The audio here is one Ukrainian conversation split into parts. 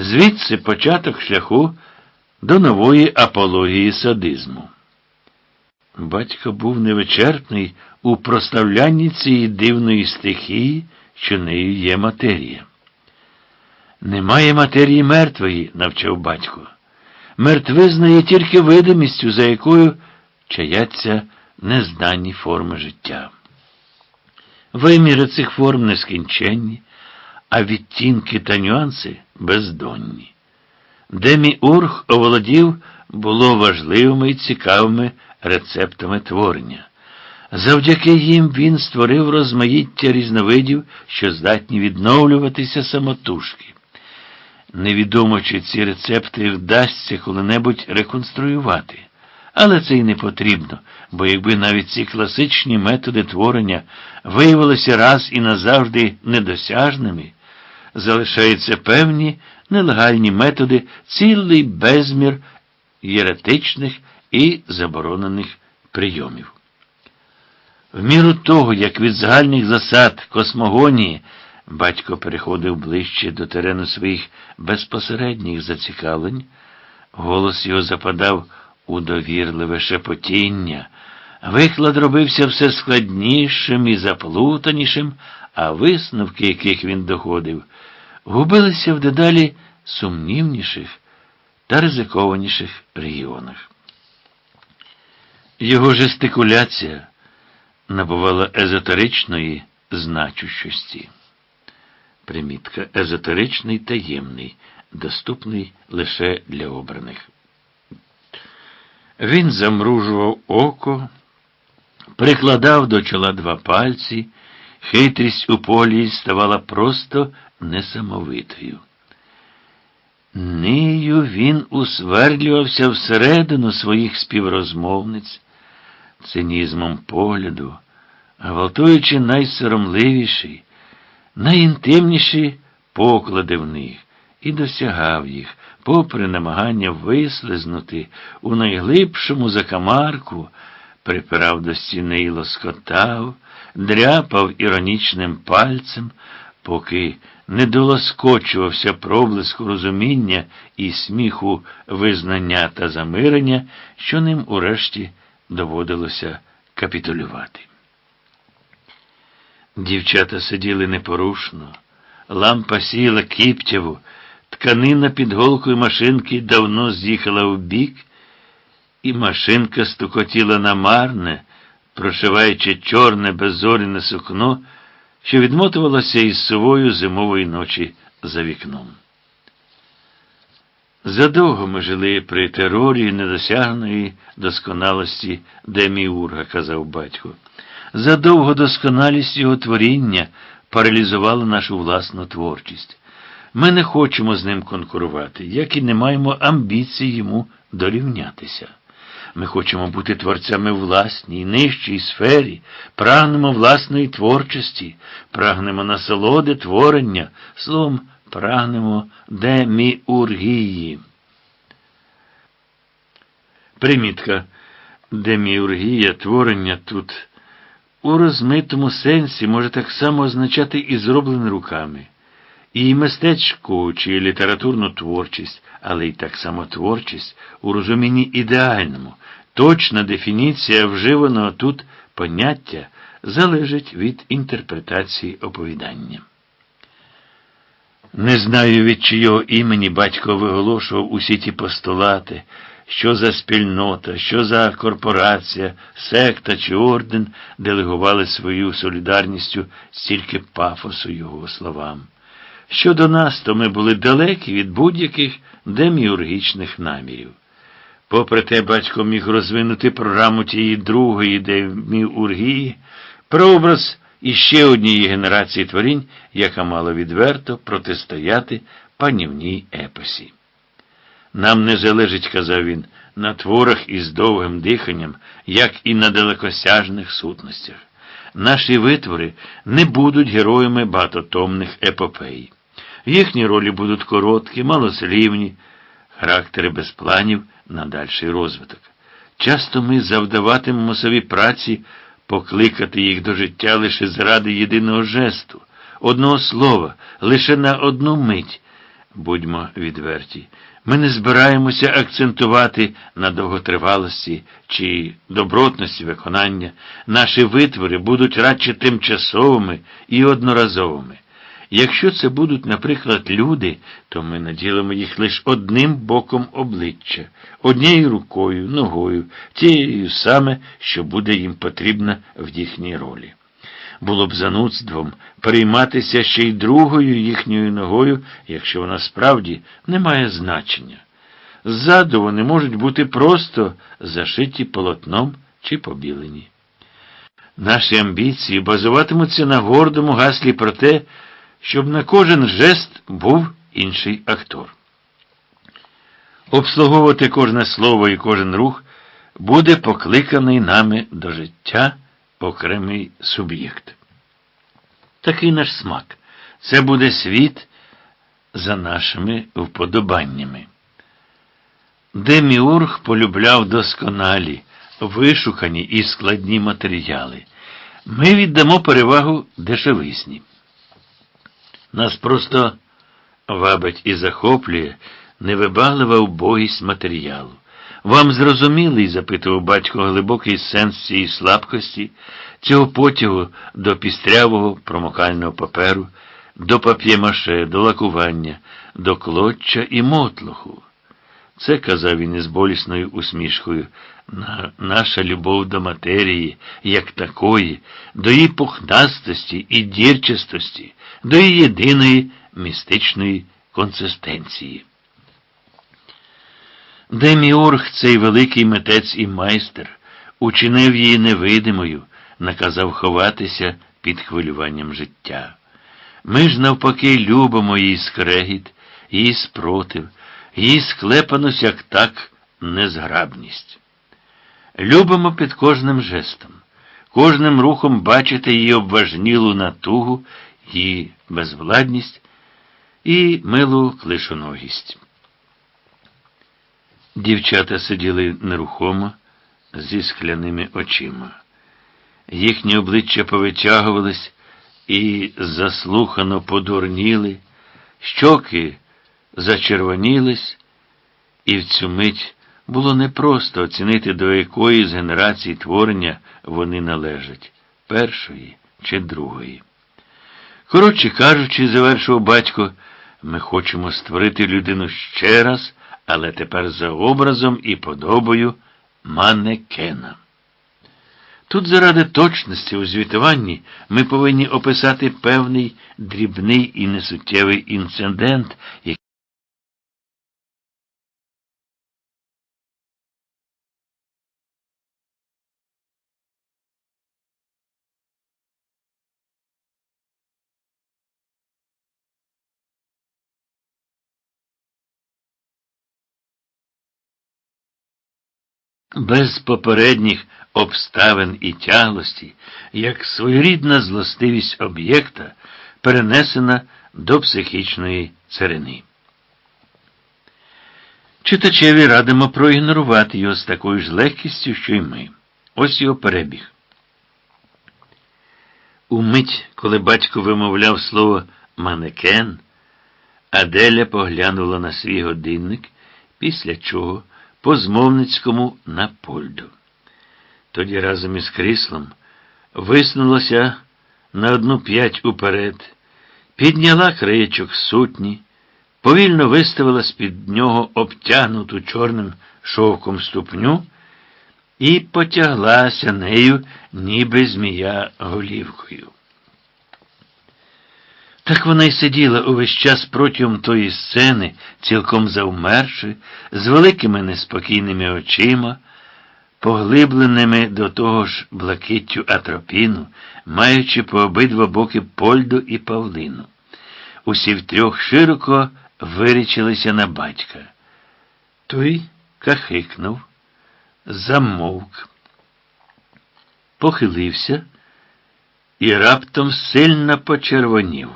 Звідси початок шляху до нової апології садизму. Батько був невичерпний у прославлянні цієї дивної стихії, що нею є матерія. Немає матерії мертвої, навчав батько. Мертвизна є тільки видимістю, за якою чаяться незнані форми життя. Виміри цих форм нескінченні, а відтінки та нюанси бездонні. Деміург оволодів було важливими і цікавими рецептами творення. Завдяки їм він створив розмаїття різновидів, що здатні відновлюватися самотужки. Невідомо, чи ці рецепти вдасться коли-небудь реконструювати. Але це й не потрібно, бо якби навіть ці класичні методи творення виявилися раз і назавжди недосяжними, залишаються певні нелегальні методи, цілий безмір єретичних і заборонених прийомів. В міру того, як від загальних засад космогонії батько переходив ближче до терену своїх безпосередніх зацікавлень, голос його западав у довірливе шепотіння, виклад робився все складнішим і заплутанішим, а висновки, яких він доходив, губилися в дедалі сумнівніших та ризикованіших регіонах. Його жестикуляція набувала езотеричної значущості. Примітка езотеричний таємний, доступний лише для обраних. Він замружував око, прикладав до чола два пальці, хитрість у полі ставала просто несамовитою. Нею він усвердлювався всередину своїх співрозмовниць, цинізмом погляду, гвалтуючи найсоромливіші, найінтимніші поклади в них, і досягав їх, попри намагання вислизнути у найглибшому закамарку, припирав до стіни і лоскотав, дряпав іронічним пальцем, поки не долоскочувався проблиску розуміння і сміху визнання та замирення, що ним урешті доводилося капітулювати. Дівчата сиділи непорушно, лампа сіла кіптяву, тканина під голкою машинки давно з'їхала в бік, і машинка стукотіла намарне, прошиваючи чорне беззоріне сукно, що відмотувалося із сувою зимової ночі за вікном. Задовго ми жили при терорі недосягної досконалості Деміурга, казав батько. Задовго досконалість його творіння паралізувала нашу власну творчість. Ми не хочемо з ним конкурувати, як і не маємо амбіцій йому дорівнятися. Ми хочемо бути творцями власній, нижчій сфері, прагнемо власної творчості, прагнемо насолоди творення, словом, прагнемо деміургії. Примітка. Деміургія творення тут у розмитому сенсі може так само означати і зроблене руками, і мистецьку чи літературну творчість, але й так само творчість у розумінні ідеальному. Точна дефініція вживаного тут поняття залежить від інтерпретації оповідання. Не знаю, від чийого імені батько виголошував усі ті постулати, що за спільнота, що за корпорація, секта чи орден делегували свою солідарністю стільки пафосу його словам. Щодо нас, то ми були далекі від будь-яких деміургічних намірів. Попри те, батько міг розвинути програму тієї другої деміургії, прообраз іще однієї генерації творінь, яка мала відверто протистояти панівній епосі. Нам не залежить, казав він, на творах із довгим диханням, як і на далекосяжних сутностях. Наші витвори не будуть героями багатотомних епопей. Їхні ролі будуть короткі, малослівні, характери без планів на дальший розвиток. Часто ми завдаватимемо собі праці покликати їх до життя лише заради єдиного жесту, одного слова, лише на одну мить будьмо відверті. Ми не збираємося акцентувати на довготривалості чи добротності виконання. Наші витвори будуть радше тимчасовими і одноразовими. Якщо це будуть, наприклад, люди, то ми наділимо їх лише одним боком обличчя, однією рукою, ногою, тією саме, що буде їм потрібна в їхній ролі. Було б занудством перейматися ще й другою їхньою ногою, якщо вона справді не має значення. Ззаду вони можуть бути просто зашиті полотном чи побілені. Наші амбіції базуватимуться на гордому гаслі про те, щоб на кожен жест був інший актор. Обслуговувати кожне слово і кожен рух буде покликаний нами до життя окремий суб'єкт. Такий наш смак. Це буде світ за нашими вподобаннями. Деміург полюбляв досконалі, вишукані і складні матеріали. Ми віддамо перевагу дешевисні. Нас просто вабить і захоплює невибаглива убогість матеріалу. Вам зрозумілий, запитував батько, глибокий сенс цієї слабкості, цього потягу до пістрявого промокального паперу, до пап'ємаше, до лакування, до клоччя і мотлуху. Це, казав він із болісною усмішкою, наша любов до матерії, як такої, до її пухнастості і дірчастості, до її єдиної містичної консистенції. Деміорг, цей великий митець і майстер, учинив її невидимою, наказав ховатися під хвилюванням життя. Ми ж, навпаки, любимо її скрегіт, її спротив, її склепаність, як так, незграбність. Любимо під кожним жестом, кожним рухом бачити її обважнілу натугу, її безвладність і милу клишоногість. Дівчата сиділи нерухомо зі скляними очима. Їхні обличчя повитягувались і заслухано подурніли, щоки зачервонілись, і в цю мить було непросто оцінити, до якої з генерацій творення вони належать першої чи другої. Коротше кажучи, завершив батько, ми хочемо створити людину ще раз але тепер за образом і подобою манекена. Тут заради точності у звітуванні ми повинні описати певний дрібний і несуттєвий інцидент, який без попередніх обставин і тяглості, як своєрідна злостивість об'єкта, перенесена до психічної царини. Читачеві радимо проігнорувати його з такою ж легкістю, що й ми. Ось його перебіг. Умить, коли батько вимовляв слово манекен, Аделя поглянула на свій годинник, після чого по змовницькому на польду. Тоді разом із кріслом виснулася на одну п'ять уперед, підняла краєчок сутні, повільно виставила з-під нього обтягнуту чорним шовком ступню і потяглася нею, ніби змія голівкою. Так вона й сиділа увесь час протягом тої сцени, цілком завмерши, з великими неспокійними очима, поглибленими до того ж блакиттю атропіну, маючи по обидва боки Польду і Павлину. Усі втрьох широко вирічилися на батька. Той кахикнув, замовк, похилився і раптом сильно почервонів.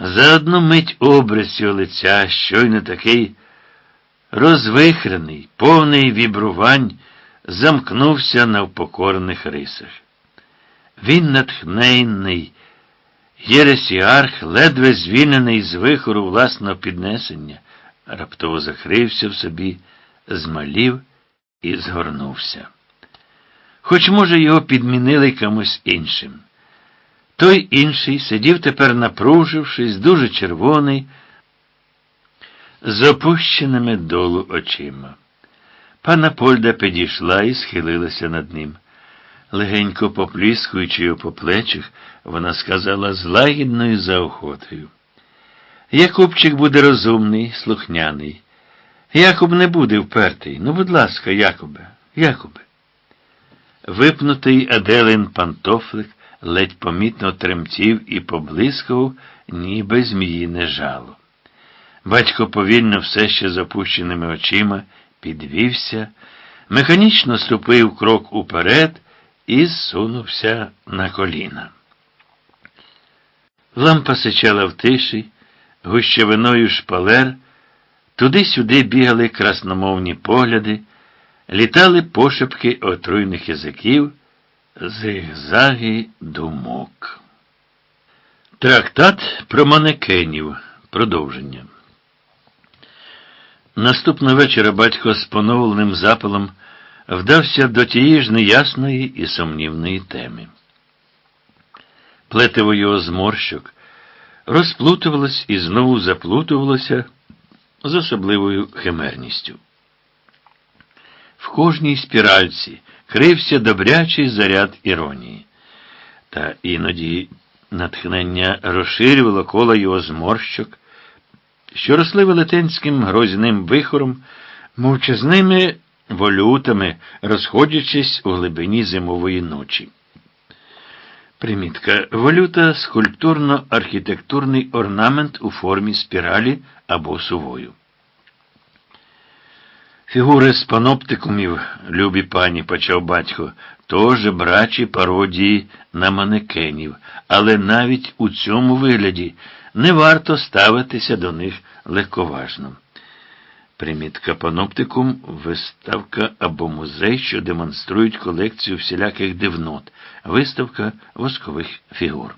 За одну мить образ його лиця, щойно такий розвихрений, повний вібрувань, замкнувся на впокорених рисах. Він натхненний, Єресіарх, ледве звільнений з вихору власного піднесення, раптово закрився в собі, змалів і згорнувся. Хоч, може, його підмінили комусь іншим. Той інший сидів тепер, напружившись, дуже червоний, з опущеними долу очима. Пана Польда підійшла і схилилася над ним. Легенько попліскуючи його по плечах, вона сказала з лагідною заохотою. Якубчик буде розумний, слухняний. Якуб не буде впертий. Ну, будь ласка, Якубе, Якубе. Випнутий Аделин пантофлик ледь помітно тремтів і поблискав, ніби зміїне жало. Батько повільно все ще запущеними очима підвівся, механічно ступив крок уперед і зсунувся на коліна. Лампа сичала в тиші, гущавиною шпалер, туди-сюди бігали красномовні погляди, літали пошепки отруйних язиків, зигзаги думок. Трактат про манекенів. Продовження. Наступного вечора батько з поновленим запалом вдався до тієї ж неясної і сумнівної теми. Плетиво його зморщок розплутувалось і знову заплутувалося з особливою химерністю. В кожній спіральці крився добрячий заряд іронії, та іноді натхнення розширювало коло його зморщок, що росли велетенським грозним вихором, мовчазними волютами, розходячись у глибині зимової ночі. Примітка. Волюта скульптурно-архітектурний орнамент у формі спіралі або сувою. Фігури з паноптикумів, любі пані, почав батько, тож брачі пародії на манекенів, але навіть у цьому вигляді не варто ставитися до них легковажно. Примітка паноптикум виставка або музей, що демонструють колекцію всіляких дивнот, виставка воскових фігур.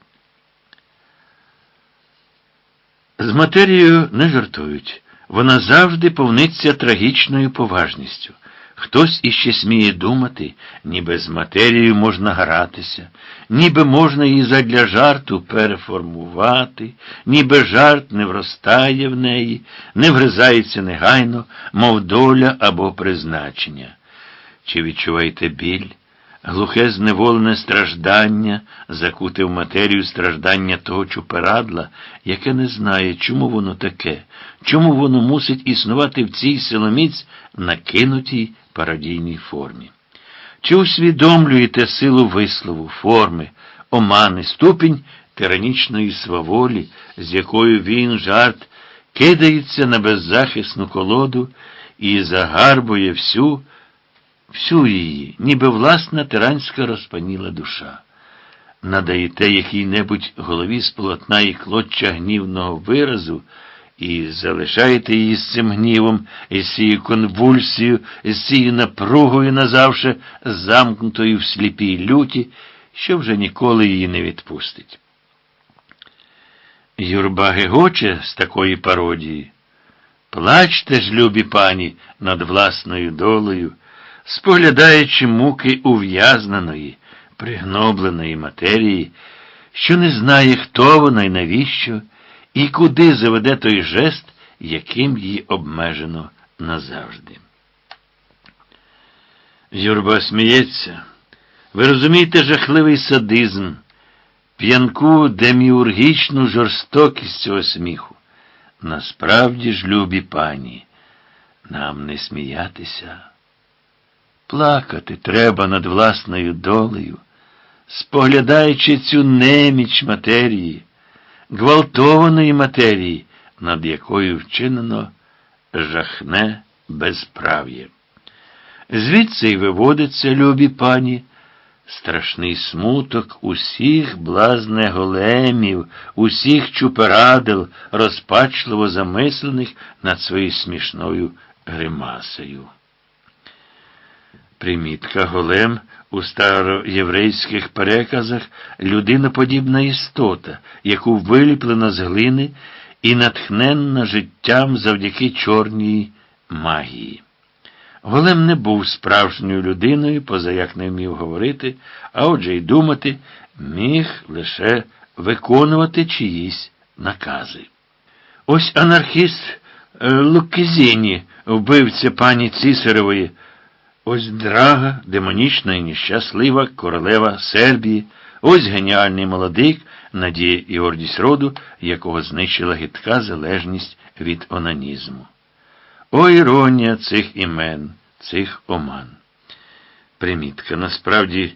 З матерією не жартують. Вона завжди повниться трагічною поважністю. Хтось іще сміє думати, ніби з матерією можна гратися, ніби можна її задля жарту переформувати, ніби жарт не вростає в неї, не вгризається негайно, мов доля або призначення. Чи відчуваєте біль? Глухе зневолене страждання закуте в матерію страждання того чуперадла, яке не знає, чому воно таке, чому воно мусить існувати в цій силоміць накинутій пародійній формі. Чи усвідомлюєте силу вислову, форми, омани, ступінь тиранічної сваволі, з якою він жарт кидається на беззахисну колоду і загарбує всю, всю її, ніби власна тиранська розпаніла душа. Надаєте якій-небудь голові з полотна і клоччя гнівного виразу, і залишаєте її з цим гнівом, і з цією конвульсією, і з цією напругою назавше замкнутою в сліпій люті, що вже ніколи її не відпустить. Юрба гегоче з такої пародії. Плачте ж, любі пані, над власною долею, споглядаючи муки ув'язненої, пригнобленої матерії, що не знає, хто вона і навіщо, і куди заведе той жест, яким її обмежено назавжди. Юрба сміється. Ви розумієте жахливий садизм, п'янку деміургічну жорстокість цього сміху. Насправді ж, любі пані, нам не сміятися. Плакати треба над власною долею, споглядаючи цю неміч матерії гвалтованої матерії, над якою вчинено жахне безправ'я. Звідси й виводиться, любі пані, страшний смуток усіх блазне големів, усіх чуперадел, розпачливо замислених над своєю смішною гримасою. Примітка голем у староєврейських переказах людиноподібна істота, яку виліплено з глини і натхненна життям завдяки чорній магії. Голем не був справжньою людиною, поза як не вмів говорити, а отже й думати, міг лише виконувати чиїсь накази. Ось анархіст е, Луккезіні, вбивця пані Цісаревої, ось драга, демонічна і нещаслива королева Сербії, ось геніальний молодик, надія і гордість роду, якого знищила гидка залежність від онанізму. О іронія цих імен, цих оман. Примітка. Насправді,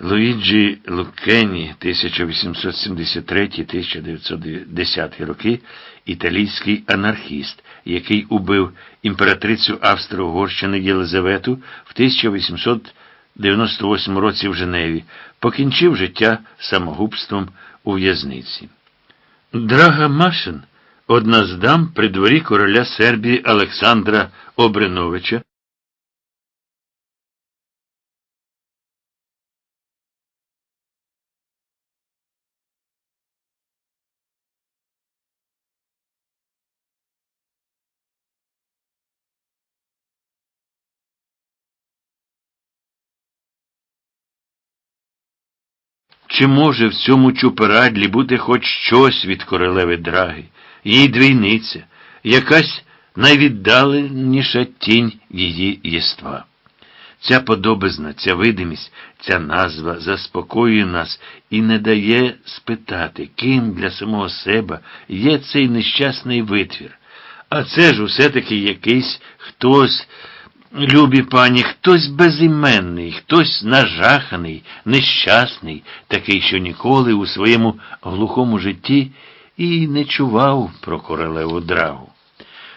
Луїджі Луккені, 1873-1910 роки, італійський анархіст, який убив імператрицю Австро-Угорщини Єлизавету в 1898 році в Женеві, покінчив життя самогубством у в'язниці. Драга Машин – одна з дам при дворі короля Сербії Олександра Обреновича, Чи може в цьому чуперадлі бути хоч щось від королеви драги? її двійниця, якась найвіддаленіша тінь її єства. Ця подобизна, ця видимість, ця назва заспокоює нас і не дає спитати, ким для самого себе є цей нещасний витвір. А це ж усе таки якийсь хтось, любі пані, хтось безіменний, хтось нажаханий, нещасний, такий, що ніколи у своєму глухому житті і не чував про королеву драгу.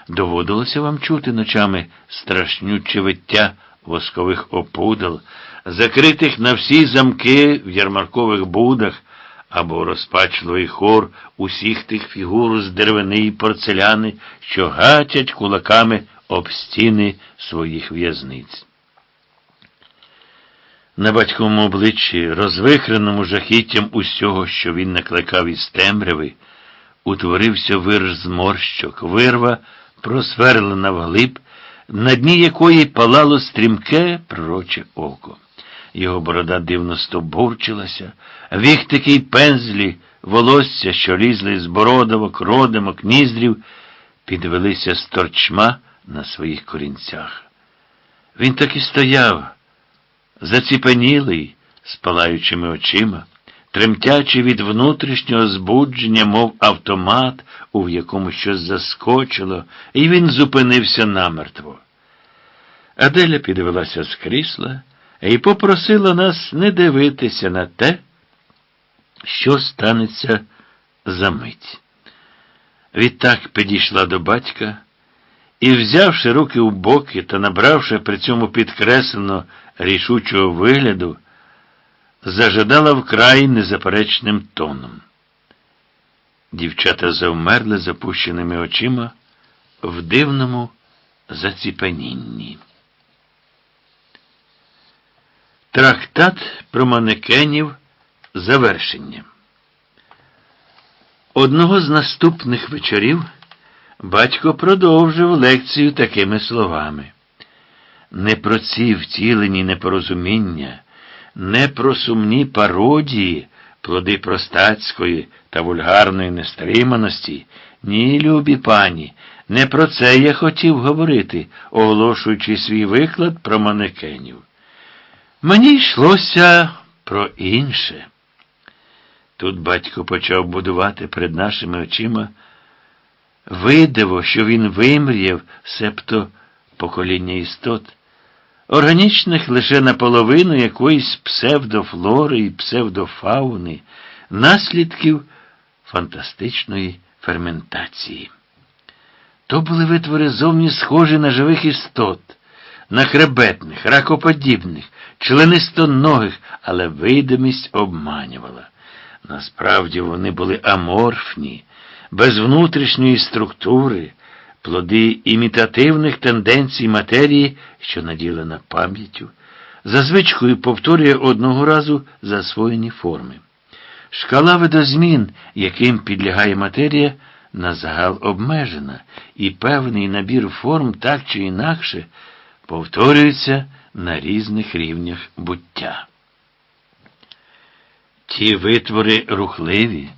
Доводилося вам чути ночами страшнюче виття воскових опудал, закритих на всі замки в ярмаркових будах, або розпачливий хор усіх тих фігур з деревини і порцеляни, що гатять кулаками об стіни своїх в'язниць. На батьковому обличчі, розвихреному жахіттям усього, що він накликав із темряви, утворився вир зморщок, вирва, просверлена вглиб, на дні якої палало стрімке пророче око. Його борода дивно стобурчилася, віхтики й пензлі, волосся, що лізли з бородовок, родимок, ніздрів, підвелися з торчма на своїх корінцях. Він так і стояв, заціпенілий, з палаючими очима тремтячи від внутрішнього збудження, мов автомат, у якому щось заскочило, і він зупинився намертво. Аделя підвелася з крісла і попросила нас не дивитися на те, що станеться за мить. Відтак підійшла до батька і, взявши руки у боки та набравши при цьому підкреслено рішучого вигляду, зажадала вкрай незаперечним тоном. Дівчата завмерли запущеними очима в дивному заціпанінні. Трактат про манекенів завершення. Одного з наступних вечорів батько продовжив лекцію такими словами. Не про ці втілені непорозуміння не про сумні пародії, плоди простацької та вульгарної нестриманості. Ні, любі пані, не про це я хотів говорити, оголошуючи свій виклад про манекенів. Мені йшлося про інше. Тут батько почав будувати перед нашими очима видиво, що він вимріяв, себто покоління істот органічних лише наполовину якоїсь псевдофлори і псевдофауни, наслідків фантастичної ферментації. То були витвори зовні схожі на живих істот, на хребетних, ракоподібних, членистоногих, але видимість обманювала. Насправді вони були аморфні, без внутрішньої структури, плоди імітативних тенденцій матерії, що наділена пам'яттю, за звичкою повторює одного разу засвоєні форми. Шкала видозмін, яким підлягає матерія, на загал обмежена, і певний набір форм так чи інакше повторюється на різних рівнях буття. Ті витвори рухливі,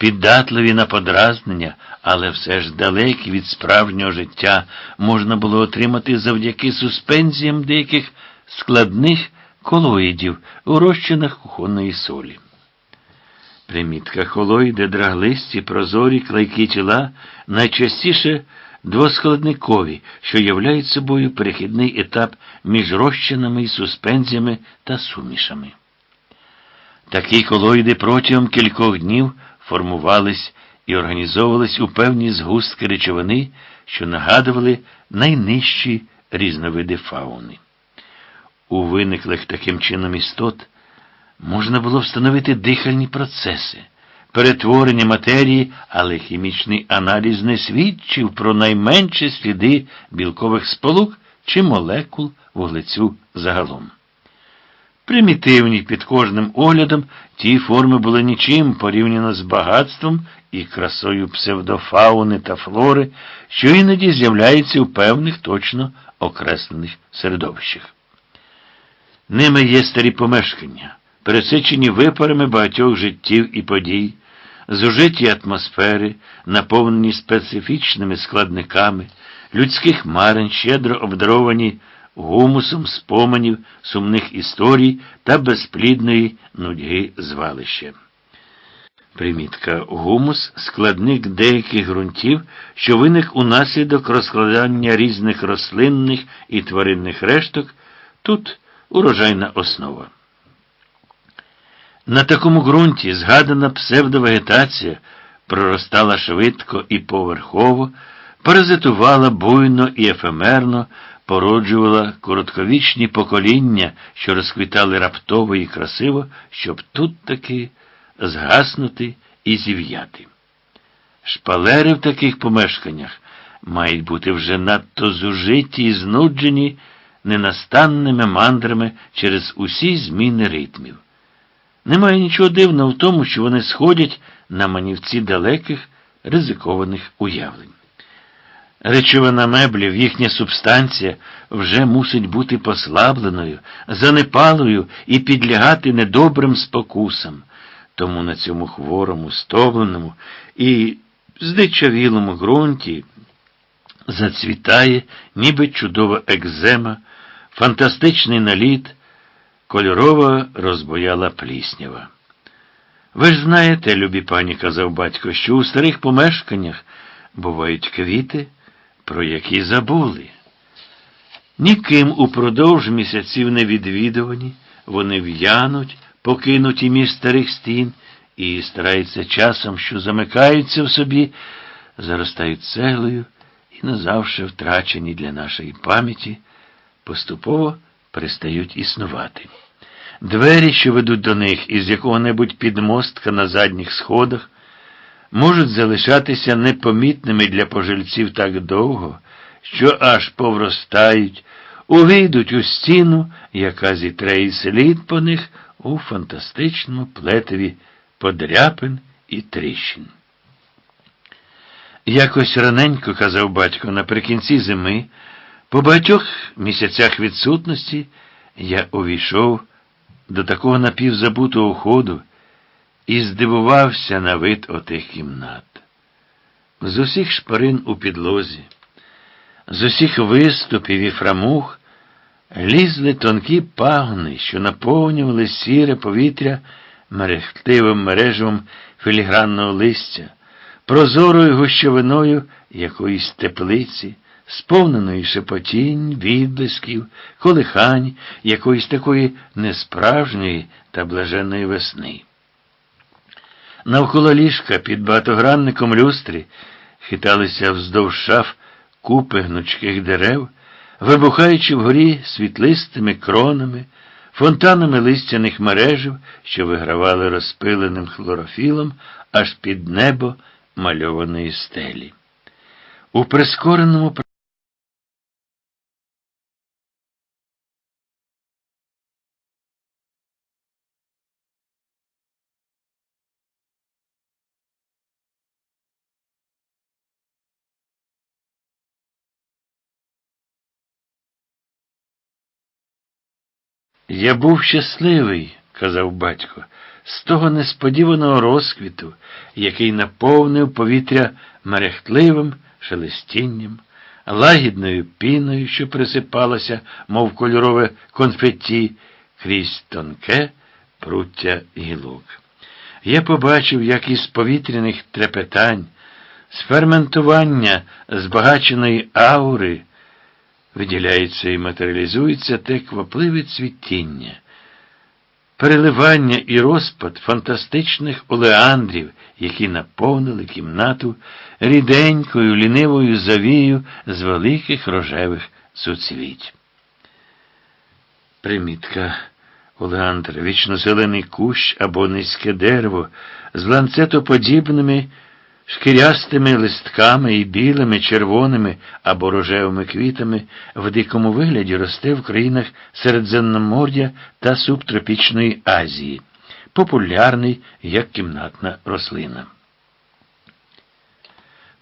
піддатливі на подразнення, але все ж далекі від справжнього життя можна було отримати завдяки суспензіям деяких складних колоїдів у розчинах кухонної солі. Примітка колоїди, драглисті, прозорі, клейкі тіла найчастіше двоскладникові, що являють собою перехідний етап між розчинами і суспензіями та сумішами. Такі колоїди протягом кількох днів формувались і організовувались у певні згустки речовини, що нагадували найнижчі різновиди фауни. У виниклих таким чином істот можна було встановити дихальні процеси, перетворення матерії, але хімічний аналіз не свідчив про найменші сліди білкових сполук чи молекул вуглецю загалом. Примітивні під кожним оглядом ті форми були нічим порівняно з багатством і красою псевдофауни та флори, що іноді з'являються у певних точно окреслених середовищах. Ними є старі помешкання, пересичені випарами багатьох життів і подій, зужиті атмосфери, наповнені специфічними складниками, людських марень, щедро обдаровані гумусом споменів, сумних історій та безплідної нудьги звалища. Примітка гумус складник деяких ґрунтів, що виник унаслідок розкладання різних рослинних і тваринних решток, тут урожайна основа. На такому ґрунті згадана псевдовегетація проростала швидко і поверхово, паразитувала буйно і ефемерно, породжувала коротковічні покоління, що розквітали раптово і красиво, щоб тут таки згаснути і зів'яти. Шпалери в таких помешканнях мають бути вже надто зужиті і знуджені ненастанними мандрами через усі зміни ритмів. Немає нічого дивного в тому, що вони сходять на манівці далеких, ризикованих уявлень. Речовина меблів, їхня субстанція вже мусить бути послабленою, занепалою і підлягати недобрим спокусам. Тому на цьому хворому, стомленому і здичавілому ґрунті зацвітає, ніби чудова екзема, фантастичний наліт, кольорова розбояла пліснява. Ви ж знаєте, любі пані, казав батько, що у старих помешканнях бувають квіти, про які забули. Ніким упродовж місяців не відвідувані, вони в'януть, покинуті між старих стін, і стараються часом, що замикаються в собі, заростають цеглою і назавше втрачені для нашої пам'яті, поступово перестають існувати. Двері, що ведуть до них із якого-небудь підмостка на задніх сходах, можуть залишатися непомітними для пожильців так довго, що аж повростають, увійдуть у стіну, яка зітре і слід по них у фантастичному плетеві подряпин і тріщин. Якось раненько, казав батько, наприкінці зими, по багатьох місяцях відсутності я увійшов до такого напівзабутого ходу і здивувався на вид отих кімнат. З усіх шпарин у підлозі, з усіх виступів і фрамух лізли тонкі пагони, що наповнювали сіре повітря мерехтивим мережевом філігранного листя, прозорою гущовиною якоїсь теплиці, сповненої шепотінь, відблисків, колихань, якоїсь такої несправжньої та блаженної весни. Навколо ліжка під багатогранником люстрі хиталися вздовж шаф купи гнучких дерев, вибухаючи вгорі світлистими кронами, фонтанами листяних мережів, що вигравали розпиленим хлорофілом аж під небо мальованої стелі. У прискореному Я був щасливий, казав батько, з того несподіваного розквіту, який наповнив повітря мерехтливим шелестінням, лагідною піною, що присипалася, мов кольорове конфетті, крізь тонке пруття гілок. Я побачив, як із повітряних трепетань, з ферментування збагаченої аури виділяється і матеріалізується те квапливе цвітіння, переливання і розпад фантастичних олеандрів, які наповнили кімнату ріденькою, лінивою завією з великих рожевих суцвіть. Примітка Олеандр, вічнозелений кущ або низьке дерево з ланцетоподібними шкірястими листками і білими, червоними або рожевими квітами в дикому вигляді росте в країнах Середземномор'я та Субтропічної Азії, популярний як кімнатна рослина.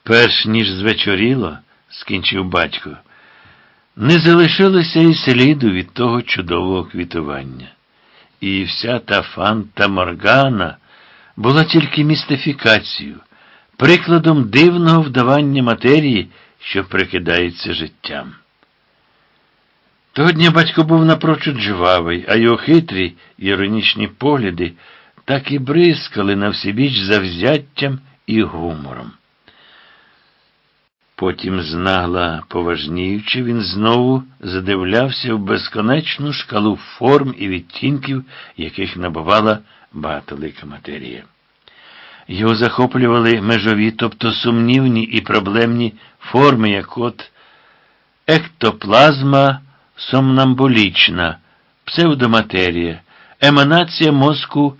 Перш ніж звечоріло, скінчив батько, не залишилося і сліду від того чудового квітування. І вся та фанта Моргана була тільки містифікацією, прикладом дивного вдавання матерії, що прикидається життям. Того дня батько був напрочуд жвавий, а його хитрі іронічні погляди так і бризкали на всебіч завзяттям і гумором. Потім, знагла поважніючи, він знову задивлявся в безконечну шкалу форм і відтінків, яких набувала багатолика матерія. Його захоплювали межові, тобто сумнівні і проблемні форми, як от ектоплазма сомнамбулічна, псевдоматерія, еманація мозку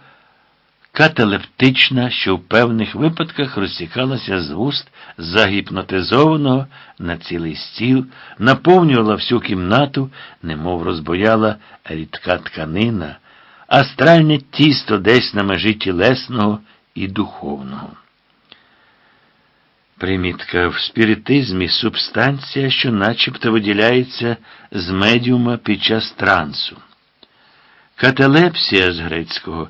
каталептична, що в певних випадках розсікалася з вуст загіпнотизованого на цілий стіл, наповнювала всю кімнату, немов розбояла рідка тканина, астральне тісто десь на межі тілесного і духовного. Примітка в спіритизмі субстанція, що начебто виділяється з медіума під час трансу. Каталепсія з грецького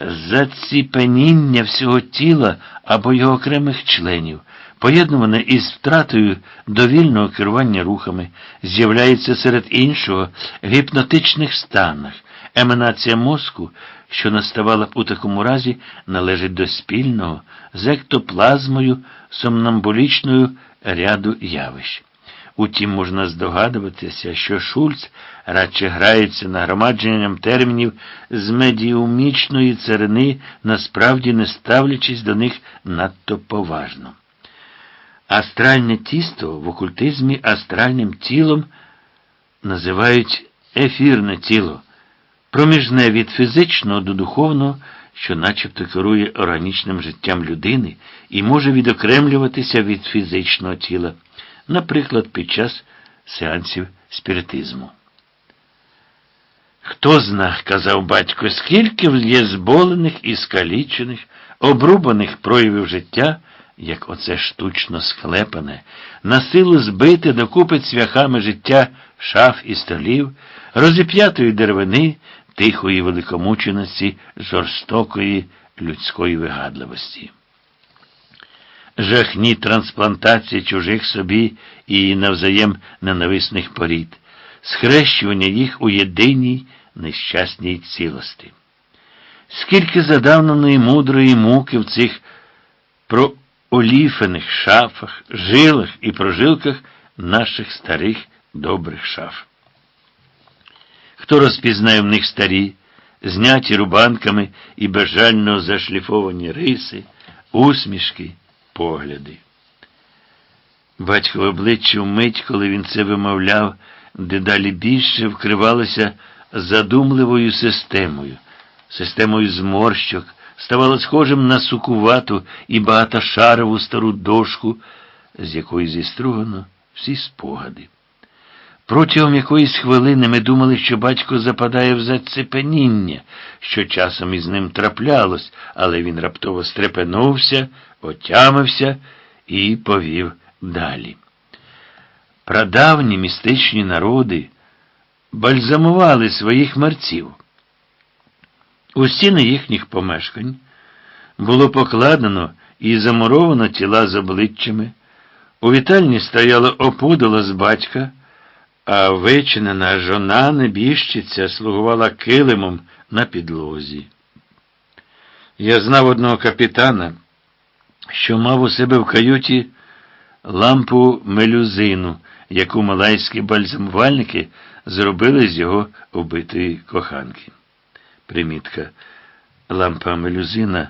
заціпеніння всього тіла або його окремих членів, поєднуване із втратою довільного керування рухами, з'являється серед іншого в гіпнотичних станах. Еманація мозку, що наставала б у такому разі, належить до спільного з ектоплазмою сомнамбулічною ряду явищ. Утім, можна здогадуватися, що Шульц радше грається нагромадженням термінів з медіумічної царини, насправді не ставлячись до них надто поважно. Астральне тісто в окультизмі астральним тілом називають ефірне тіло, проміжне від фізичного до духовного, що начебто керує органічним життям людини і може відокремлюватися від фізичного тіла наприклад, під час сеансів спіритизму. Хто зна, казав батько, скільки є зболених і скалічених, обрубаних проявів життя, як оце штучно склепане, на силу збите докупи цвяхами життя шаф і столів, розіп'ятої деревини, тихої великомученості, жорстокої людської вигадливості жахні трансплантації чужих собі і навзаєм ненависних порід, схрещування їх у єдиній нещасній цілості. Скільки задавненої мудрої муки в цих прооліфених шафах, жилах і прожилках наших старих добрих шаф. Хто розпізнає в них старі, зняті рубанками і безжально зашліфовані риси, усмішки, погляди. Батько обличчя вмить, коли він це вимовляв, дедалі більше вкривалося задумливою системою, системою зморщок, ставало схожим на сукувату і багатошарову стару дошку, з якої зістругано всі спогади. Протягом якоїсь хвилини ми думали, що батько западає в зацепеніння, що часом із ним траплялось, але він раптово стрепенувся, отямився і повів далі. Прадавні містичні народи бальзамували своїх мерців. У стіни їхніх помешкань було покладено і замуровано тіла з обличчями. У вітальні стояло опудало з батька, а вичинена жона небіжчиця слугувала килимом на підлозі. Я знав одного капітана, що мав у себе в каюті лампу мелюзину, яку малайські бальзамувальники зробили з його убитої коханки. Примітка. Лампа мелюзина,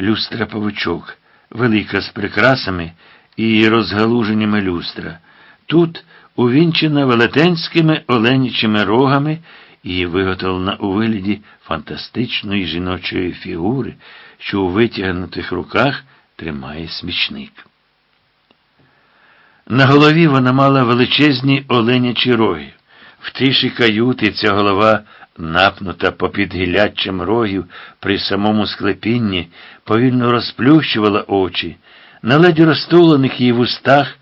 люстра павучок, велика з прикрасами і розгалуженнями люстра. Тут увінчена велетенськими оленячими рогами і виготовлена у вигляді фантастичної жіночої фігури, що у витягнутих руках тримає смічник. На голові вона мала величезні оленячі роги. В тиші каюти ця голова, напнута попід гіляччям рогів при самому склепінні, повільно розплющувала очі. На ледь розтулених її вустах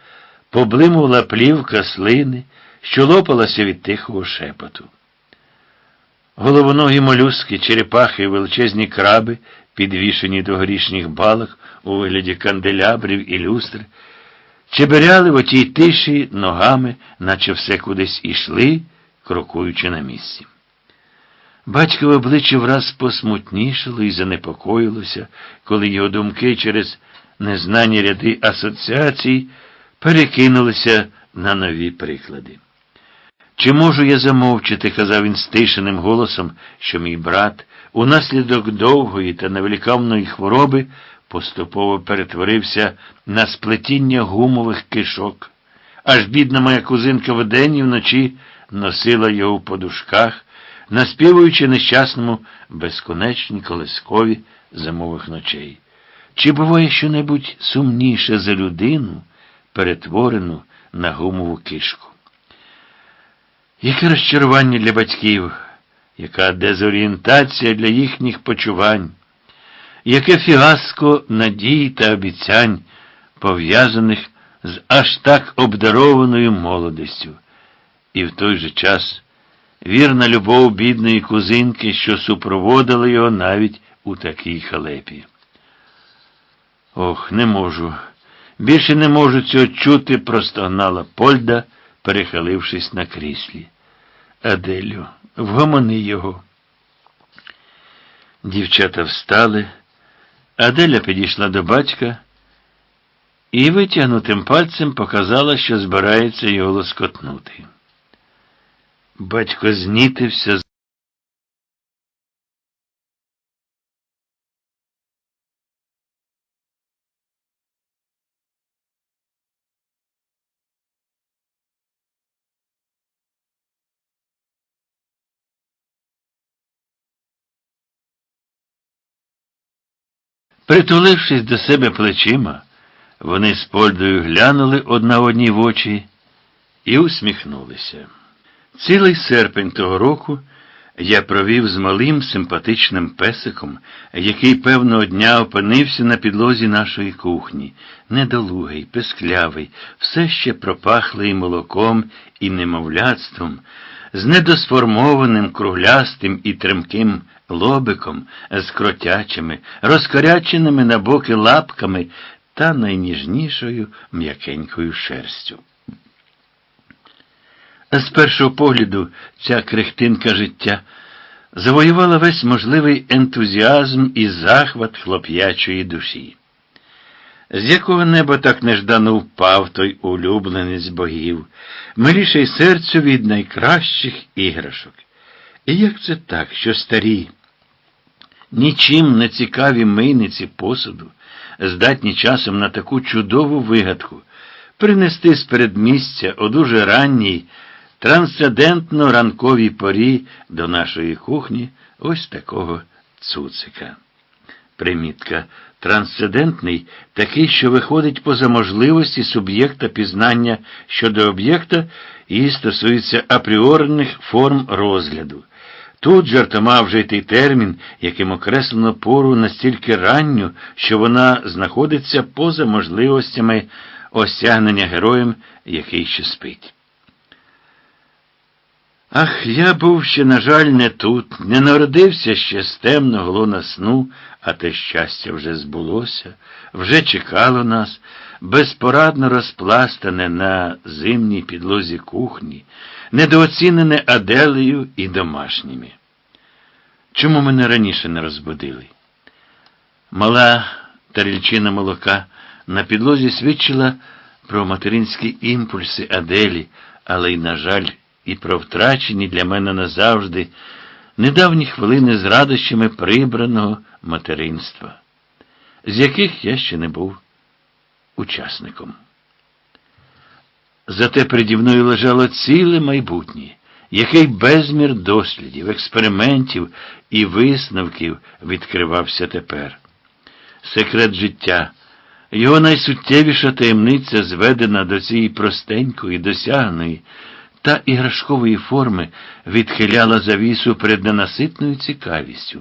поблимувала плівка слини, що лопалася від тихого шепоту. Головоногі молюски, черепахи величезні краби, підвішені до горішніх балок у вигляді канделябрів і люстр, чеберяли в отій тиші ногами, наче все кудись ішли, крокуючи на місці. Батькове обличчя враз посмутнішало і занепокоїлося, коли його думки через незнані ряди асоціацій перекинулися на нові приклади. Чи можу я замовчити, казав він стишеним голосом, що мій брат, унаслідок довгої та невеликавної хвороби поступово перетворився на сплетіння гумових кишок, аж бідна моя кузинка вдень і вночі носила його в подушках, наспівуючи нещасному безконечні колискові зимових ночей. Чи буває щонебудь сумніше за людину, перетворену на гумову кишку? Яке розчарування для батьків, яка дезорієнтація для їхніх почувань, яке фіаско надій та обіцянь, пов'язаних з аж так обдарованою молодістю, і в той же час вірна любов бідної кузинки, що супроводила його навіть у такій халепі. Ох, не можу. Більше не можу цього чути, простогнала Польда, перехилившись на кріслі. Аделю, вгомони його. Дівчата встали. Аделя підійшла до батька і витягнутим пальцем показала, що збирається його лоскотнути. Батько знітився. Притулившись до себе плечима, вони з Польдою глянули одна одній в очі і усміхнулися. Цілий серпень того року я провів з малим симпатичним песиком, який певного дня опинився на підлозі нашої кухні, недолугий, песклявий, все ще пропахлий молоком і немовляцтвом, з недосформованим круглястим і тремким лобиком, з кротячими, розкоряченими на боки лапками та найніжнішою м'якенькою шерстю. З першого погляду ця крехтинка життя завоювала весь можливий ентузіазм і захват хлоп'ячої душі. З якого неба так неждано впав той улюбленець богів, миліший серцю від найкращих іграшок. І як це так, що старі, нічим не цікаві мийниці посуду, здатні часом на таку чудову вигадку, принести з передмістя о дуже ранній, трансцендентно ранковій порі до нашої кухні ось такого цуцика. Примітка. Трансцендентний такий, що виходить поза можливості суб'єкта пізнання щодо об'єкта і стосується апріорних форм розгляду. Тут жартома вжитий термін, яким окреслено пору настільки ранню, що вона знаходиться поза можливостями осягнення героєм, який ще спить. Ах, я був ще, на жаль, не тут, не народився ще з темного лона сну, а те щастя вже збулося, вже чекало нас, безпорадно розпластане на зимній підлозі кухні, недооцінене Аделею і домашніми. Чому мене раніше не розбудили? Мала тарільчина молока на підлозі свідчила про материнські імпульси Аделі, але й, на жаль, і про втрачені для мене назавжди недавні хвилини з радощами прибраного материнства, з яких я ще не був учасником. Зате переді мною лежало ціле майбутнє, який безмір дослідів, експериментів і висновків відкривався тепер. Секрет життя, його найсуттєвіша таємниця зведена до цієї простенької, досягної та іграшкової форми відхиляла завісу перед ненаситною цікавістю.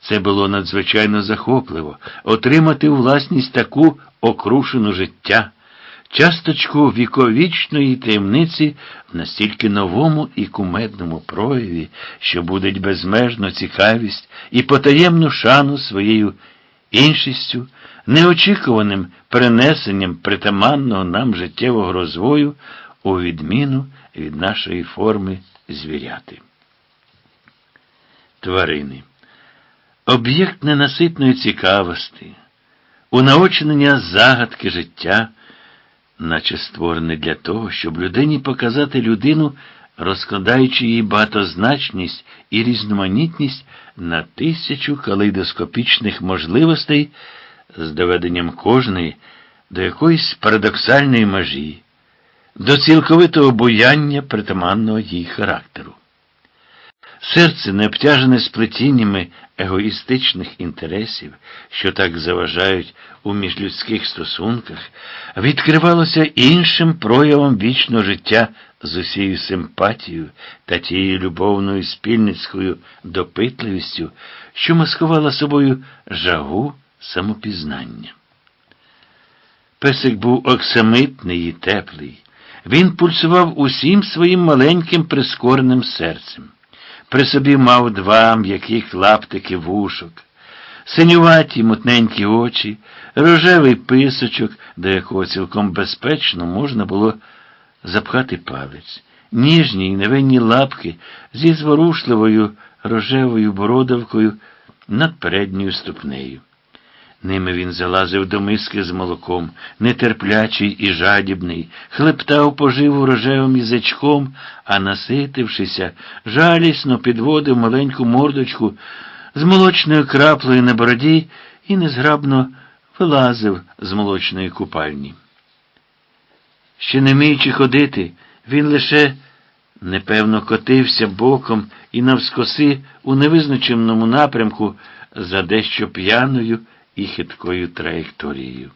Це було надзвичайно захопливо отримати у власність таку окрушену життя, часточку віковічної таємниці в настільки новому і кумедному прояві, що будить безмежну цікавість і потаємну шану своєю іншістю, неочікуваним перенесенням притаманного нам життєвого розвою у відміну від нашої форми звіряти. Тварини. Об'єкт ненаситної цікавості, унаочнення загадки життя, наче створений для того, щоб людині показати людину, розкладаючи її багатозначність і різноманітність на тисячу калейдоскопічних можливостей з доведенням кожної до якоїсь парадоксальної межі до цілковитого буяння притаманного їй характеру. Серце, не обтяжене сплетіннями егоїстичних інтересів, що так заважають у міжлюдських стосунках, відкривалося іншим проявом вічного життя з усією симпатією та тією любовною спільницькою допитливістю, що маскувала собою жагу самопізнання. Песик був оксамитний і теплий. Він пульсував усім своїм маленьким прискореним серцем. При собі мав два м'яких лаптики вушок, синюваті мутненькі очі, рожевий писочок, до якого цілком безпечно можна було запхати палець, ніжні й невинні лапки зі зворушливою рожевою бородавкою над передньою ступнею. Ними він залазив до миски з молоком, нетерплячий і жадібний, хлептав поживу рожевим язичком, а, наситившися, жалісно підводив маленьку мордочку з молочною краплею на бороді і незграбно вилазив з молочної купальні. Ще не вміючи ходити, він лише непевно котився боком і навскоси у невизначеному напрямку за дещо п'яною і хиткою траєкторією.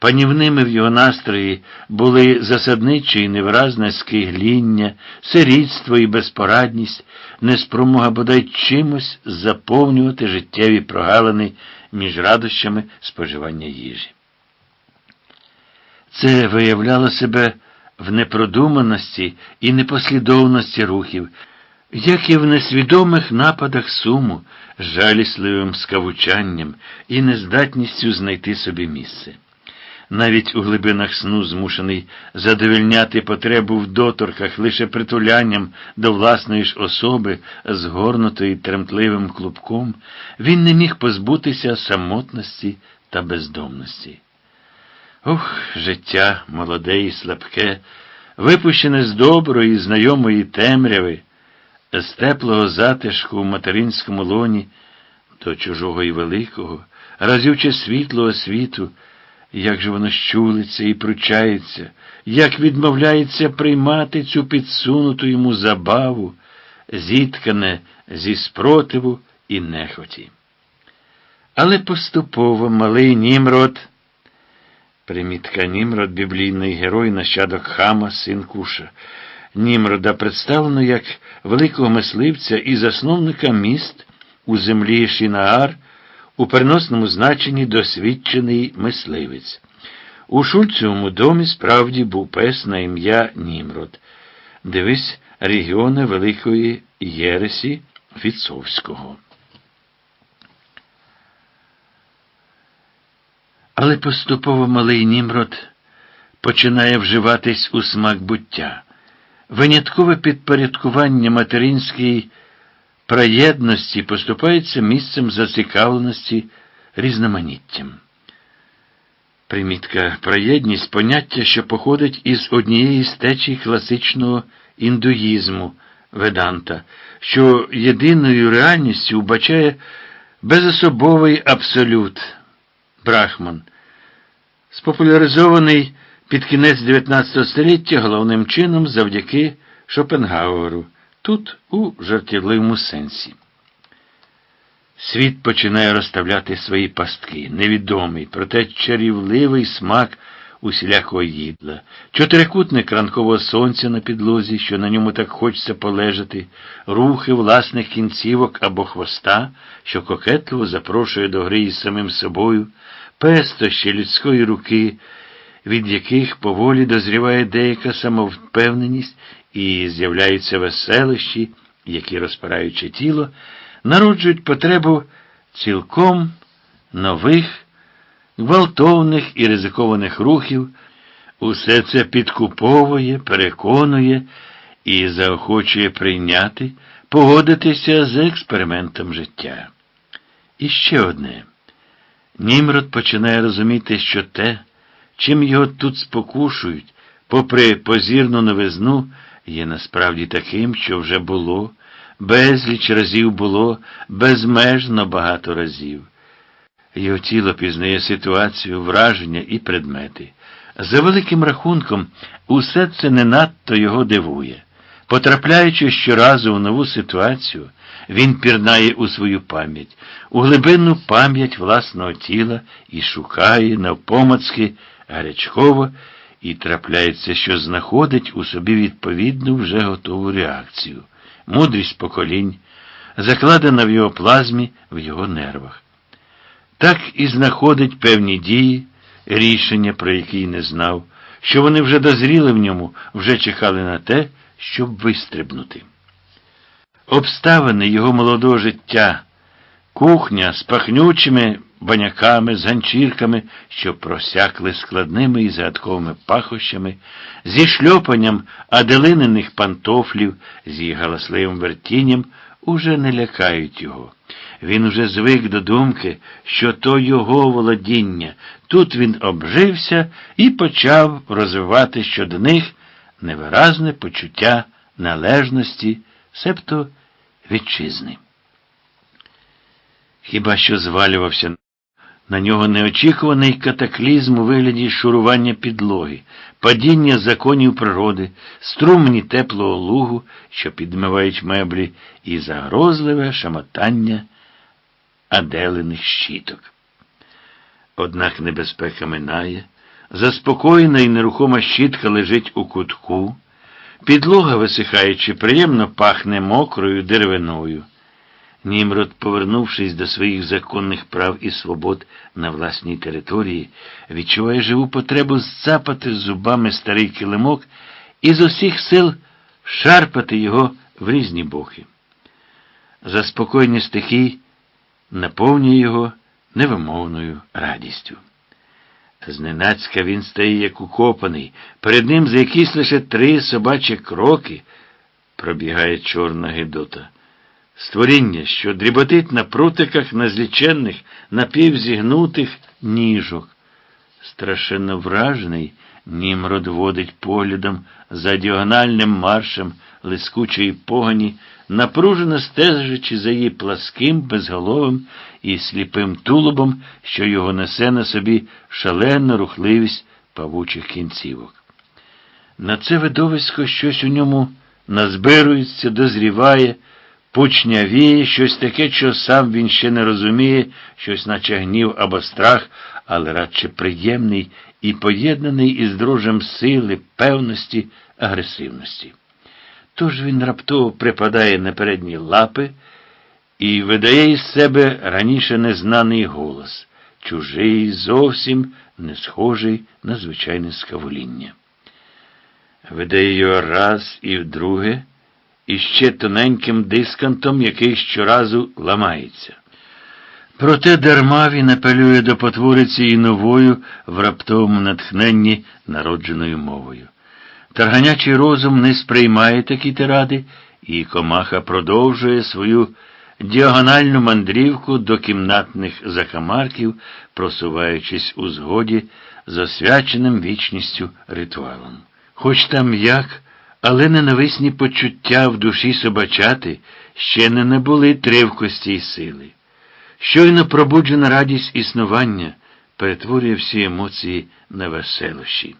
Панівними в його настрої були засадниче і невразне скигління, сирітство і безпорадність, неспромога бодай чимось заповнювати життєві прогалини між радощами споживання їжі. Це виявляло себе в непродуманості і непослідовності рухів, як і в несвідомих нападах суму, жалісливим скавучанням і нездатністю знайти собі місце. Навіть у глибинах сну змушений задовільняти потребу в доторках лише притулянням до власної ж особи, згорнутої тремтливим клубком, він не міг позбутися самотності та бездомності. Ох, життя молоде і слабке, випущене з доброї, знайомої темряви з теплого затишку в материнському лоні до чужого і великого, разюче світлого світу, як же воно щулиться і пручається, як відмовляється приймати цю підсунуту йому забаву, зіткане зі спротиву і нехоті. Але поступово малий Німрод, примітка Німрод, біблійний герой, нащадок хама, син Куша, Німрода представлено як великого мисливця і засновника міст у землі Шінаар, у переносному значенні досвідчений мисливець. У Шульцевому домі справді був пес на ім'я Німрод. Дивись, регіона Великої Єресі Фіцовського. Але поступово малий Німрод починає вживатись у смак буття. Виняткове підпорядкування материнській праєдності поступається місцем зацікавленості різноманіттям. Примітка праєдність поняття, що походить із однієї з течій класичного індуїзму Веданта, що єдиною реальністю вбачає безособовий абсолют Брахман, спопуляризований під кінець 19 століття головним чином завдяки Шопенгауеру, тут у жартівливому сенсі. Світ починає розставляти свої пастки, невідомий, проте чарівливий смак усілякого їдла, чотирикутник ранкового сонця на підлозі, що на ньому так хочеться полежати, рухи власних кінцівок або хвоста, що кокетливо запрошує до гри із самим собою, пестощі людської руки, від яких поволі дозріває деяка самовпевненість і з'являються веселощі, які, розпираючи тіло, народжують потребу цілком нових, гвалтовних і ризикованих рухів, усе це підкуповує, переконує і заохочує прийняти, погодитися з експериментом життя. І ще одне. Німрод починає розуміти, що те, чим його тут спокушують, попри позірну новизну, є насправді таким, що вже було, безліч разів було, безмежно багато разів. Його тіло пізнає ситуацію, враження і предмети. За великим рахунком, усе це не надто його дивує. Потрапляючи щоразу в нову ситуацію, він пірнає у свою пам'ять, у глибинну пам'ять власного тіла і шукає навпомацки гарячково, і трапляється, що знаходить у собі відповідну вже готову реакцію, мудрість поколінь, закладена в його плазмі, в його нервах. Так і знаходить певні дії, рішення, про які не знав, що вони вже дозріли в ньому, вже чекали на те, щоб вистрибнути. Обставини його молодого життя, кухня з пахнючими баняками, з ганчірками, що просякли складними і загадковими пахощами, зі шльопанням аделинених пантофлів, з її галасливим вертінням, уже не лякають його. Він уже звик до думки, що то його володіння. Тут він обжився і почав розвивати щодо них невиразне почуття належності, себто вітчизни. Хіба що звалювався на нього неочікуваний катаклізм у вигляді шурування підлоги, падіння законів природи, струмні теплого лугу, що підмивають меблі, і загрозливе шамотання аделиних щіток. Однак небезпека минає, заспокоєна і нерухома щітка лежить у кутку, підлога, висихаючи, приємно пахне мокрою деревиною. Німрод, повернувшись до своїх законних прав і свобод на власній території, відчуває живу потребу зцапати зубами старий килимок і з усіх сил шарпати його в різні боки. Заспокоєння стихій наповнює його невимовною радістю. Зненацька він стає як укопаний, перед ним за якісь лише три собачі кроки пробігає чорна гидота. Створіння, що дріботить на прутиках незліченних, напівзігнутих ніжок. Страшенно вражений, Німрод водить поглядом за діагональним маршем лискучої погані, напружено стежачи за її пласким, безголовим і сліпим тулубом, що його несе на собі шалену рухливість павучих кінцівок. На це видовисько щось у ньому назбирується, дозріває, пучнявіє, щось таке, що сам він ще не розуміє, щось наче гнів або страх, але радше приємний і поєднаний із дрожем сили, певності, агресивності. Тож він раптово припадає на передні лапи і видає із себе раніше незнаний голос, чужий, зовсім не схожий на звичайне скавоління. Видає його раз і вдруге, і ще тоненьким дискантом, який щоразу ламається. Проте дарма він апелює до потвориці і новою в раптовому натхненні народженою мовою. Тарганячий розум не сприймає такі тиради, і комаха продовжує свою діагональну мандрівку до кімнатних закамарків, просуваючись у згоді з освяченим вічністю ритуалом. Хоч там як, але ненависні почуття в душі собачати ще не набули тривкості й сили. Щойно пробуджена радість існування перетворює всі емоції на веселощі.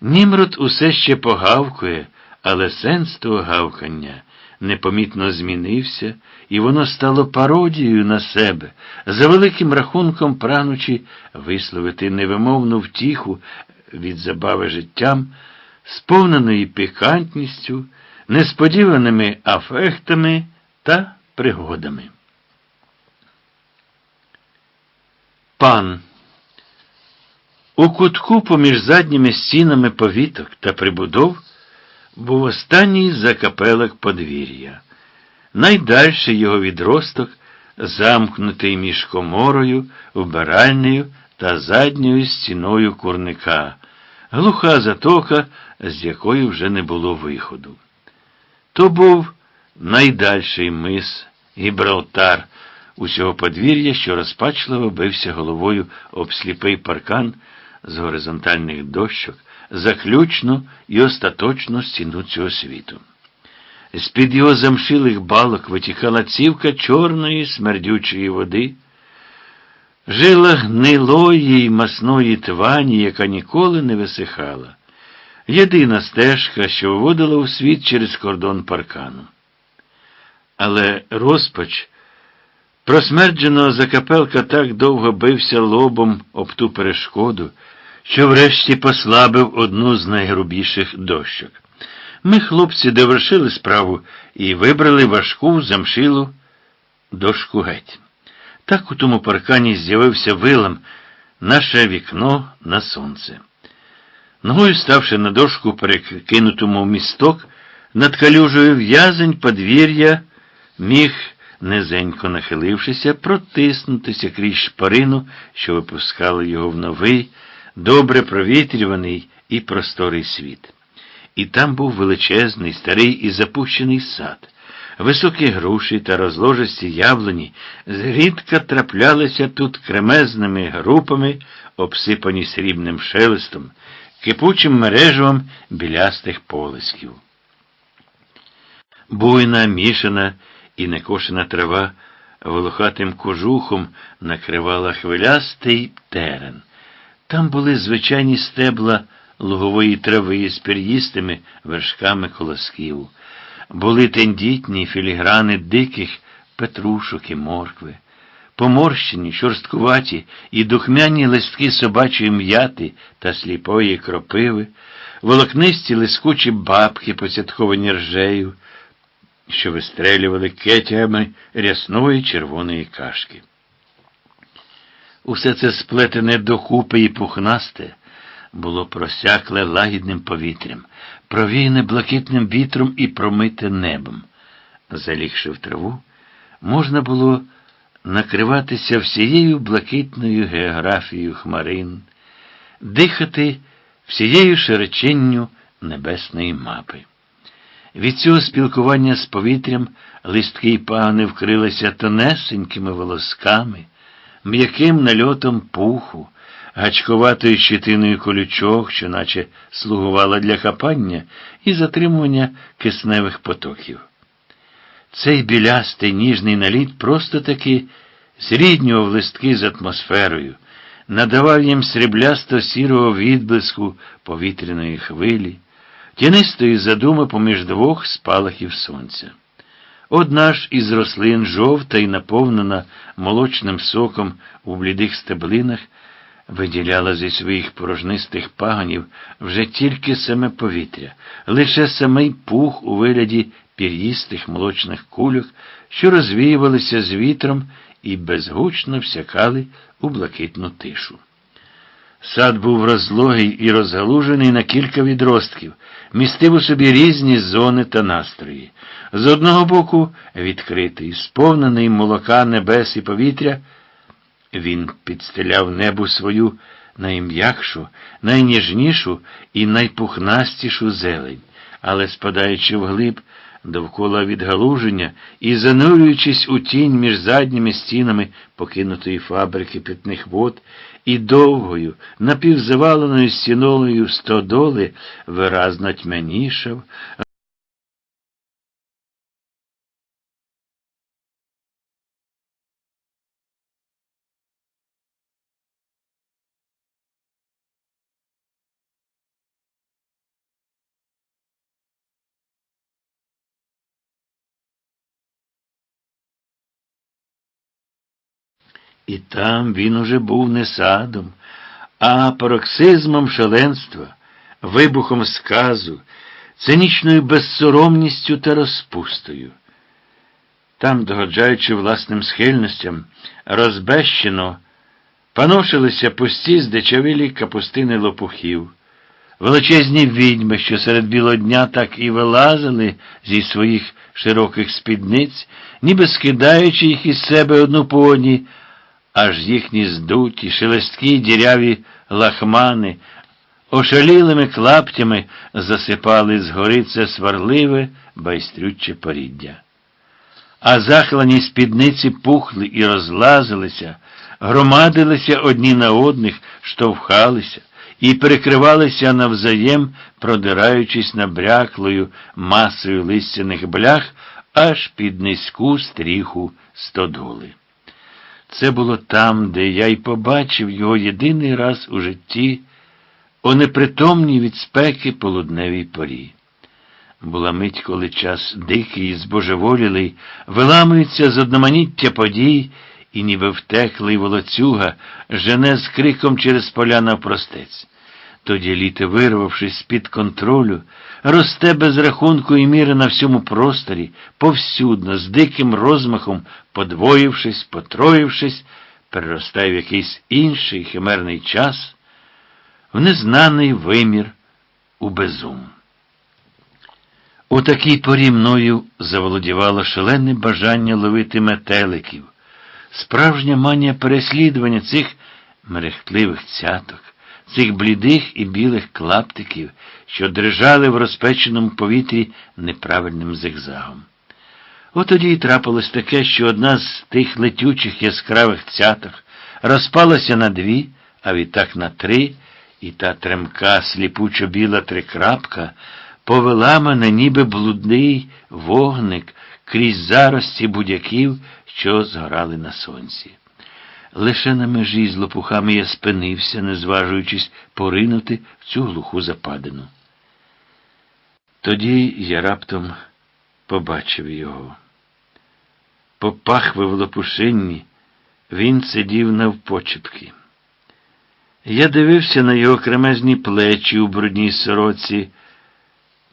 Німрод усе ще погавкує, але сенс того гавкання непомітно змінився, і воно стало пародією на себе, за великим рахунком прагнучи висловити невимовну втіху від забави життям, сповненої пікантністю, несподіваними афектами та пригодами. Пан. У кутку поміж задніми стінами повіток та прибудов був останній закапелок подвір'я. Найдальший його відросток, замкнутий між коморою, вбиральнею та задньою стіною курника, глуха затока, з якої вже не було виходу. То був найдальший мис Гібралтар усього подвір'я, що розпачливо бився головою об сліпий паркан з горизонтальних дощок, заключну і остаточну стіну цього світу. З-під його замшилих балок витікала цівка чорної смердючої води, жила гнилої й масної твані, яка ніколи не висихала. Єдина стежка, що виводила у світ через кордон паркану. Але розпач просмердженого закапелка так довго бився лобом об ту перешкоду, що врешті послабив одну з найгрубіших дощок. Ми, хлопці, довершили справу і вибрали важку замшилу дошку геть. Так у тому паркані з'явився вилам наше вікно на сонце. Ногою ставши на дошку, перекинутому в місток, над калюжею в'язень подвір'я, міг, низенько нахилившися, протиснутися крізь шпарину, що випускала його в новий, добре провітрюваний і просторий світ. І там був величезний, старий і запущений сад. Високі груші та розложисті яблуні зрідка траплялися тут кремезними групами, обсипані срібним шелестом, кипучим мережевом білястих полисків. Буйна, мішана і некошена трава волохатим кожухом накривала хвилястий терен. Там були звичайні стебла лугової трави з пір'їстими вершками колосків, були тендітні філіграни диких петрушок і моркви, поморщені, шорсткуваті і духмяні листки собачої м'яти та сліпої кропиви, волокнисті лискучі бабки, поцятковані ржею, що вистрелювали кетями рясної червоної кашки. Усе це сплетене докупи і пухнасте було просякле лагідним повітрям, провіяне блакитним вітром і промите небом. Залігши в траву, можна було накриватися всією блакитною географією хмарин, дихати всією широченню небесної мапи. Від цього спілкування з повітрям листки й пагани вкрилися тонесенькими волосками, м'яким нальотом пуху, гачковатою щитиною колючок, що наче слугувала для хапання і затримування кисневих потоків. Цей білястий ніжний наліт просто таки зріднював листки з атмосферою, надавав їм сріблясто сірого відблиску повітряної хвилі, тінистої задуми поміж двох спалахів сонця. Одна ж із рослин жовта і наповнена молочним соком у блідих стеблинах, виділяла зі своїх порожнистих паганів вже тільки саме повітря, лише самий пух у вигляді пір'їстих молочних кульок, що розвіювалися з вітром і безгучно всякали у блакитну тишу. Сад був розлогий і розгалужений на кілька відростків, містив у собі різні зони та настрої. З одного боку відкритий, сповнений молока небес і повітря, він підстеляв небу свою найм'якшу, найніжнішу і найпухнастішу зелень, але, спадаючи вглиб, довкола відгалуження і занурюючись у тінь між задніми стінами покинутої фабрики питних вод і довгою, напівзаваленою стіною стодоли виразно тьмянішав, І там він уже був не садом, а пароксизмом шаленства, вибухом сказу, цинічною безсоромністю та розпустою. Там, догоджаючи власним схильностям, розбещено паношилися пусті здичавілі капустини лопухів, величезні відьми, що серед білого дня так і вилазили зі своїх широких спідниць, ніби скидаючи їх із себе одну по одній, аж їхні здуті, шелесткі діряві лахмани ошалілими клаптями засипали згори це сварливе, байстрюче поріддя. А захлані спідниці пухли і розлазилися, громадилися одні на одних, штовхалися і перекривалися навзаєм, продираючись набряклою масою листяних блях аж під низьку стріху стодоли. Це було там, де я й побачив його єдиний раз у житті, о непритомній від спеки полудневій порі. Була мить, коли час дикий, збожеволілий, виламується з одноманіття подій, і ніби втеклий волоцюга, жене з криком через поля навпростець. Тоді літо, вирвавшись з-під контролю, росте без рахунку і міри на всьому просторі, повсюдно, з диким розмахом, подвоївшись, потроївшись, переростає в якийсь інший химерний час, в незнаний вимір у безум. У такій порі мною заволодівало шалене бажання ловити метеликів, справжня манія переслідування цих мерехтливих цяток цих блідих і білих клаптиків, що дрижали в розпеченому повітрі неправильним зигзагом. От тоді й трапилось таке, що одна з тих летючих яскравих цяток розпалася на дві, а відтак на три, і та тремка, сліпучо біла трикрапка повела мене, ніби блудний вогник крізь зарості будяків, що згорали на сонці. Лише на межі з лопухами я спинився, не зважуючись поринути в цю глуху западину. Тоді я раптом побачив його. По пахви в лопушинні він сидів навпочепки. Я дивився на його кремезні плечі у брудній сороці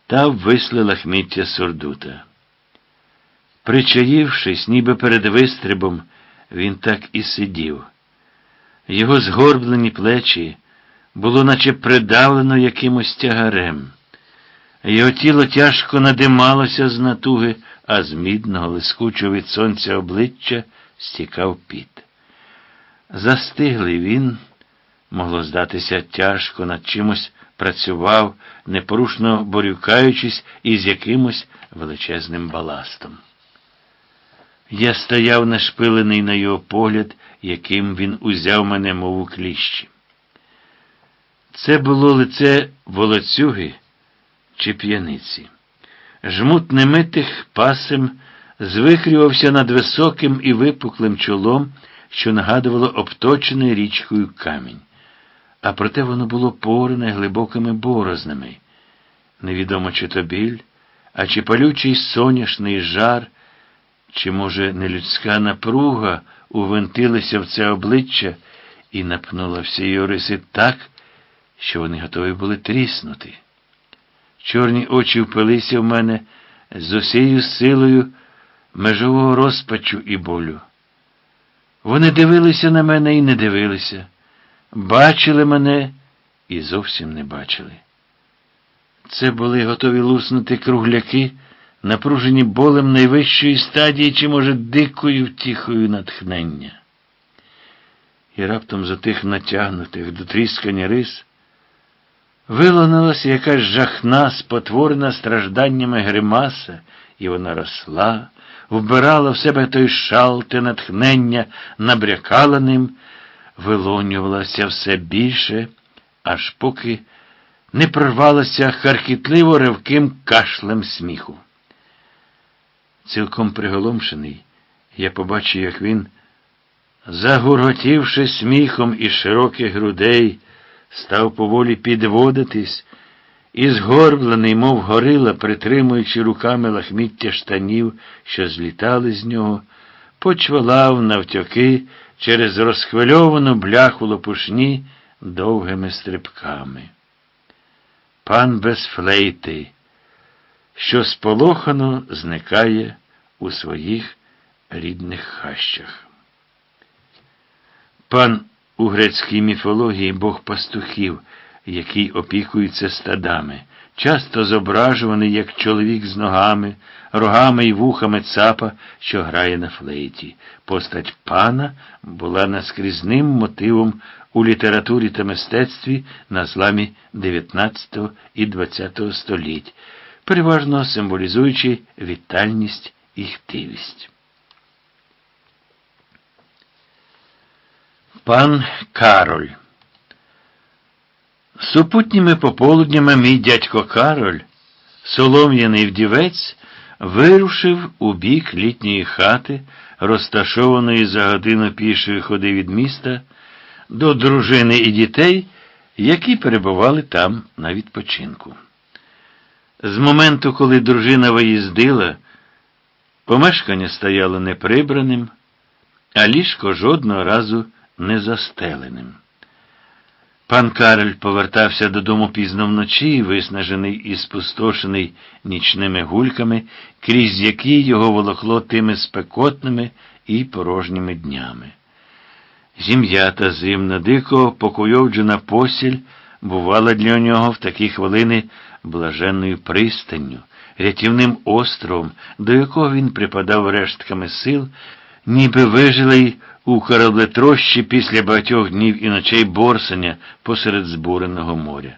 та ввисли лахміття сурдута. Причаївшись, ніби перед вистрибом, він так і сидів. Його згорблені плечі було наче придавлено якимось тягарем. Його тіло тяжко надималося з натуги, а з мідного, лискучого від сонця обличчя стікав піт. Застиглий він, могло здатися, тяжко над чимось працював, непорушно борюкаючись із якимось величезним баластом. Я стояв нашпилений на його погляд, яким він узяв мене, мов у кліщі. Це було лице волоцюги чи п'яниці. Жмут немитих пасем звикрювався над високим і випуклим чолом, що нагадувало обточений річкою камінь. А проте воно було порене глибокими борознами. Невідомо, чи то біль, а чи палючий соняшний жар. Чи, може, нелюдська напруга увентилася в це обличчя і напнула всі його риси так, що вони готові були тріснути. Чорні очі впилися в мене з усією силою межового розпачу і болю. Вони дивилися на мене і не дивилися, бачили мене і зовсім не бачили. Це були готові луснути кругляки напружені болем найвищої стадії, чи, може, дикою втіхою натхнення. І раптом за тих натягнутих до тріскання рис вилонилася якась жахна, спотворена стражданнями гримаса, і вона росла, вбирала в себе той шал, те натхнення, набрякала ним, вилонювалася все більше, аж поки не прорвалася харкітливо ревким кашлем сміху. Цілком приголомшений, я побачив, як він, загурготівши сміхом із широких грудей, став поволі підводитись і згорблений, мов горила, притримуючи руками лахміття штанів, що злітали з нього, почвалав навтьоки через розхвильовану бляху лопушні довгими стрибками. Пан без флейти, що сполохано зникає у своїх рідних хащах. Пан у грецькій міфології Бог пастухів, який опікується стадами, часто зображуваний як чоловік з ногами, рогами і вухами цапа, що грає на флейті. Постать пана була наскрізним мотивом у літературі та мистецтві на зламі 19 і 20 століть, переважно символізуючи вітальність і хтивість. Пан Кароль. Супутніми пополуднями мій дядько Кароль, солом'яний вдівець, вирушив у бік літньої хати, розташованої за годину пішої ходи від міста, до дружини і дітей, які перебували там на відпочинку. З моменту, коли дружина виїздила, помешкання стояло неприбраним, а ліжко жодного разу не застеленим. Пан Карель повертався додому пізно вночі, виснажений і спустошений нічними гульками, крізь які його волокло тими спекотними і порожніми днями. Зім'ята зимна, дико покуйовджена посіль бувала для нього в такі хвилини блаженною пристанню, рятівним островом, до якого він припадав рештками сил, ніби вижилий у кораблетрощі після багатьох днів і ночей борсання посеред збуреного моря.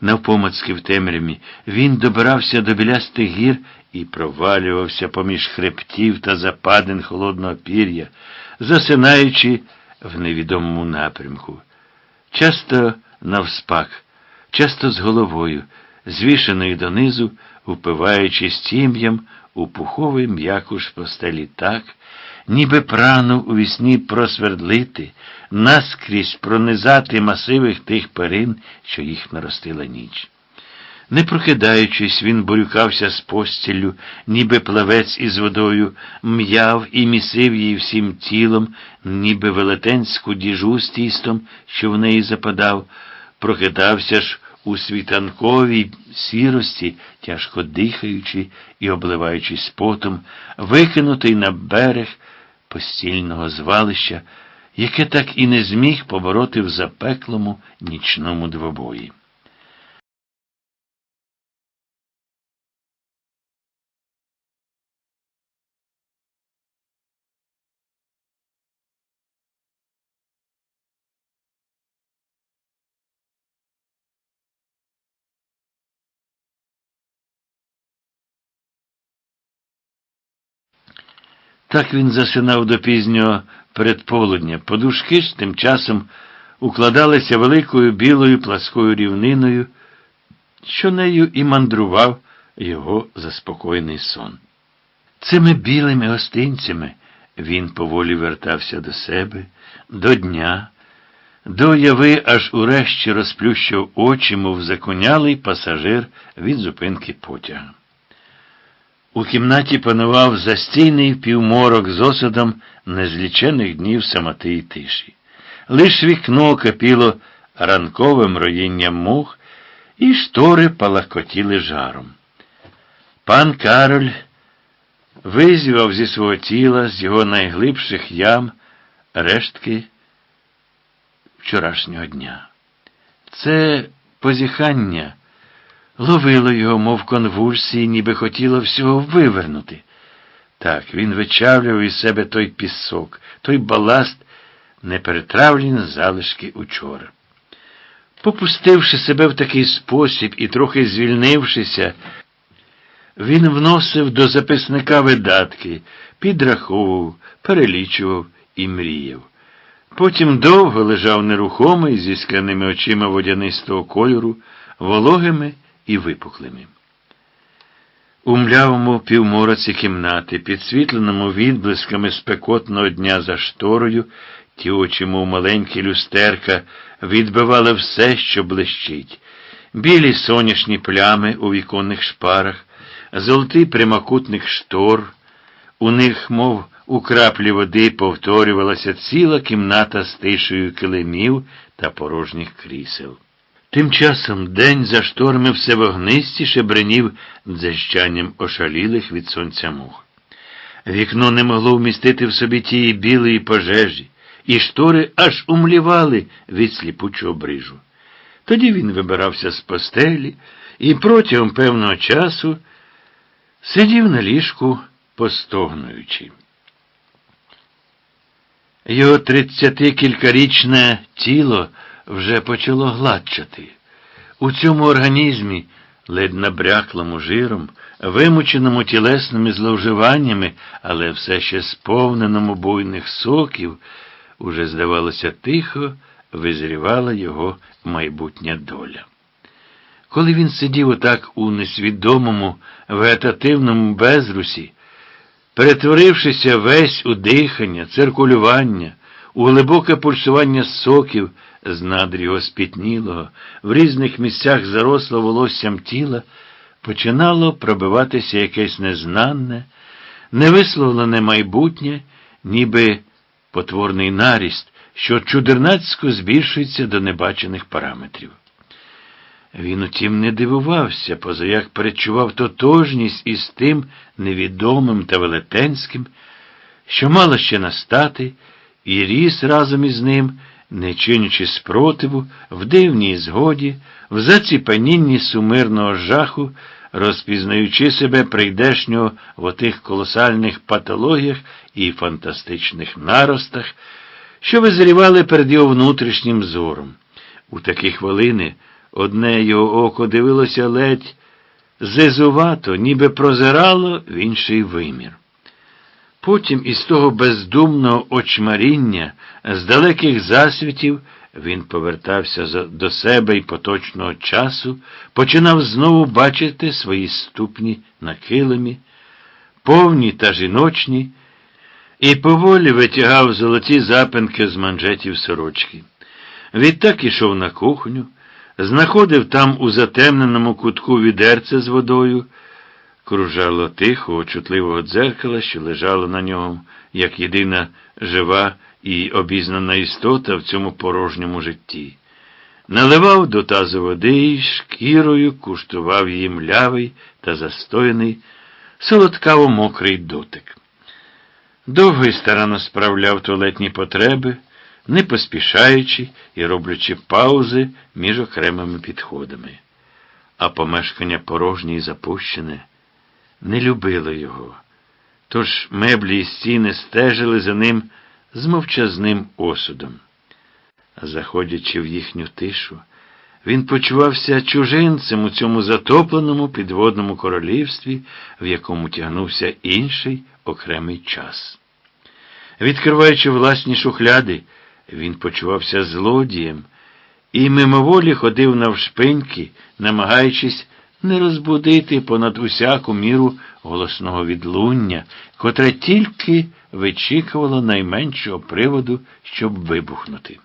Навпомацьки в темряві він добирався до білястих гір і провалювався поміж хребтів та западин холодного пір'я, засинаючи в невідомому напрямку. Часто навспак, часто з головою, звішеною донизу, упиваючись тім'ям у пуховий м'якуш постелі так, ніби пранув у вісні просвердлити, наскрізь пронизати масивих тих перин, що їх наростила ніч. Не прокидаючись, він борюкався з постіллю, ніби плавець із водою, м'яв і місив її всім тілом, ніби велетенську діжу з тістом, що в неї западав, прокидався ж у світанковій сірості, тяжко дихаючи і обливаючись потом, викинутий на берег постільного звалища, яке так і не зміг побороти в запеклому нічному двобої. Так він засинав до пізнього передполудня. Подушки ж тим часом укладалися великою білою пласкою рівниною, що нею і мандрував його заспокійний сон. Цими білими гостинцями він поволі вертався до себе, до дня, до яви аж урешті розплющив очі, мов законялий пасажир від зупинки потяга. У кімнаті панував застійний півморок з осадом незлічених днів самоти й тиші. Лиш вікно кипіло ранковим роїнням мух, і штори палахкотіли жаром. Пан Кароль визівав зі свого тіла, з його найглибших ям, рештки вчорашнього дня. Це позіхання ловило його, мов конвульсії, ніби хотіло всього вивернути. Так, він вичавлював із себе той пісок, той баласт, неперетравлені залишки учора. Попустивши себе в такий спосіб і трохи звільнившися, він вносив до записника видатки, підраховував, перелічував і мріяв. Потім довго лежав нерухомий зі скляними очима водянистого кольору, вологими і випуклими. У млявому півмороці кімнати, підсвітленому відблисками спекотного дня за шторою, ті очі, мов маленькі люстерка, відбивали все, що блищить. Білі сонячні плями у віконних шпарах, золотий прямокутник штор, у них, мов у краплі води, повторювалася ціла кімната з тишею килимів та порожніх крісел. Тим часом день за шторми все вогнистіше бренів дзищанням ошалілих від сонця мух. Вікно не могло вмістити в собі тієї білої пожежі, і штори аж умлівали від сліпучого брижу. Тоді він вибирався з постелі і протягом певного часу сидів на ліжку, постогнуючи. Його тридцятикількарічне тіло вже почало гладчати. У цьому організмі, ледь набряклому жиром, вимученому тілесними зловживаннями, але все ще сповненому буйних соків, уже, здавалося, тихо визрівала його майбутня доля. Коли він сидів отак у несвідомому, вегетативному безрусі, перетворившися весь у дихання, циркулювання, у глибоке пульсування соків з надр його спітнілого, в різних місцях заросло волоссям тіла, починало пробиватися якесь незнанне, невисловлене майбутнє, ніби потворний наріст, що чудернацько збільшується до небачених параметрів. Він утім не дивувався, позаяк перечував тотожність із тим невідомим та велетенським, що мало ще настати, і ріс разом із ним, не чинячи спротиву, в дивній згоді, в заціпанінні сумирного жаху, розпізнаючи себе прийдешнього в отих колосальних патологіях і фантастичних наростах, що визрівали перед його внутрішнім зором. У такі хвилини одне його око дивилося ледь зизувато, ніби прозирало в інший вимір. Потім із того бездумного очмаріння, з далеких засвітів, він повертався до себе і поточного часу, починав знову бачити свої ступні на килимі, повні та жіночні, і поволі витягав золоті запинки з манжетів сорочки. Відтак ішов на кухню, знаходив там у затемненому кутку відерце з водою, кружало тихого, чутливого дзеркала, що лежало на ньому, як єдина жива і обізнана істота в цьому порожньому житті. Наливав до тазу води і шкірою куштував її млявий та застояний, солодкаво мокрий дотик. Довго і старанно справляв туалетні потреби, не поспішаючи і роблячи паузи між окремими підходами. А помешкання порожнє і запущене не любило його. Тож меблі і стіни стежили за ним з мовчазним осудом. Заходячи в їхню тишу, він почувався чужинцем у цьому затопленому підводному королівстві, в якому тягнувся інший окремий час. Відкриваючи власні шухляди, він почувався злодієм і мимоволі ходив навшпиньки, намагаючись не розбудити понад усяку міру голосного відлуння, котре тільки вичікувало найменшого приводу, щоб вибухнути.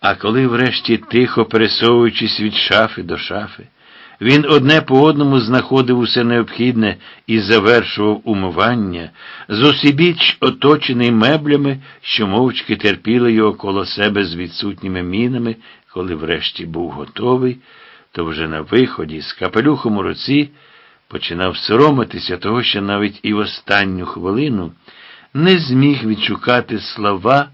А коли, врешті, тихо пересовуючись від шафи до шафи, він одне по одному знаходив усе необхідне і завершував умивання, зусібіч оточений меблями, що мовчки терпіли його коло себе з відсутніми мінами, коли врешті був готовий, то вже на виході з капелюхом у руці починав соромитися того, що навіть і в останню хвилину не зміг відшукати слова,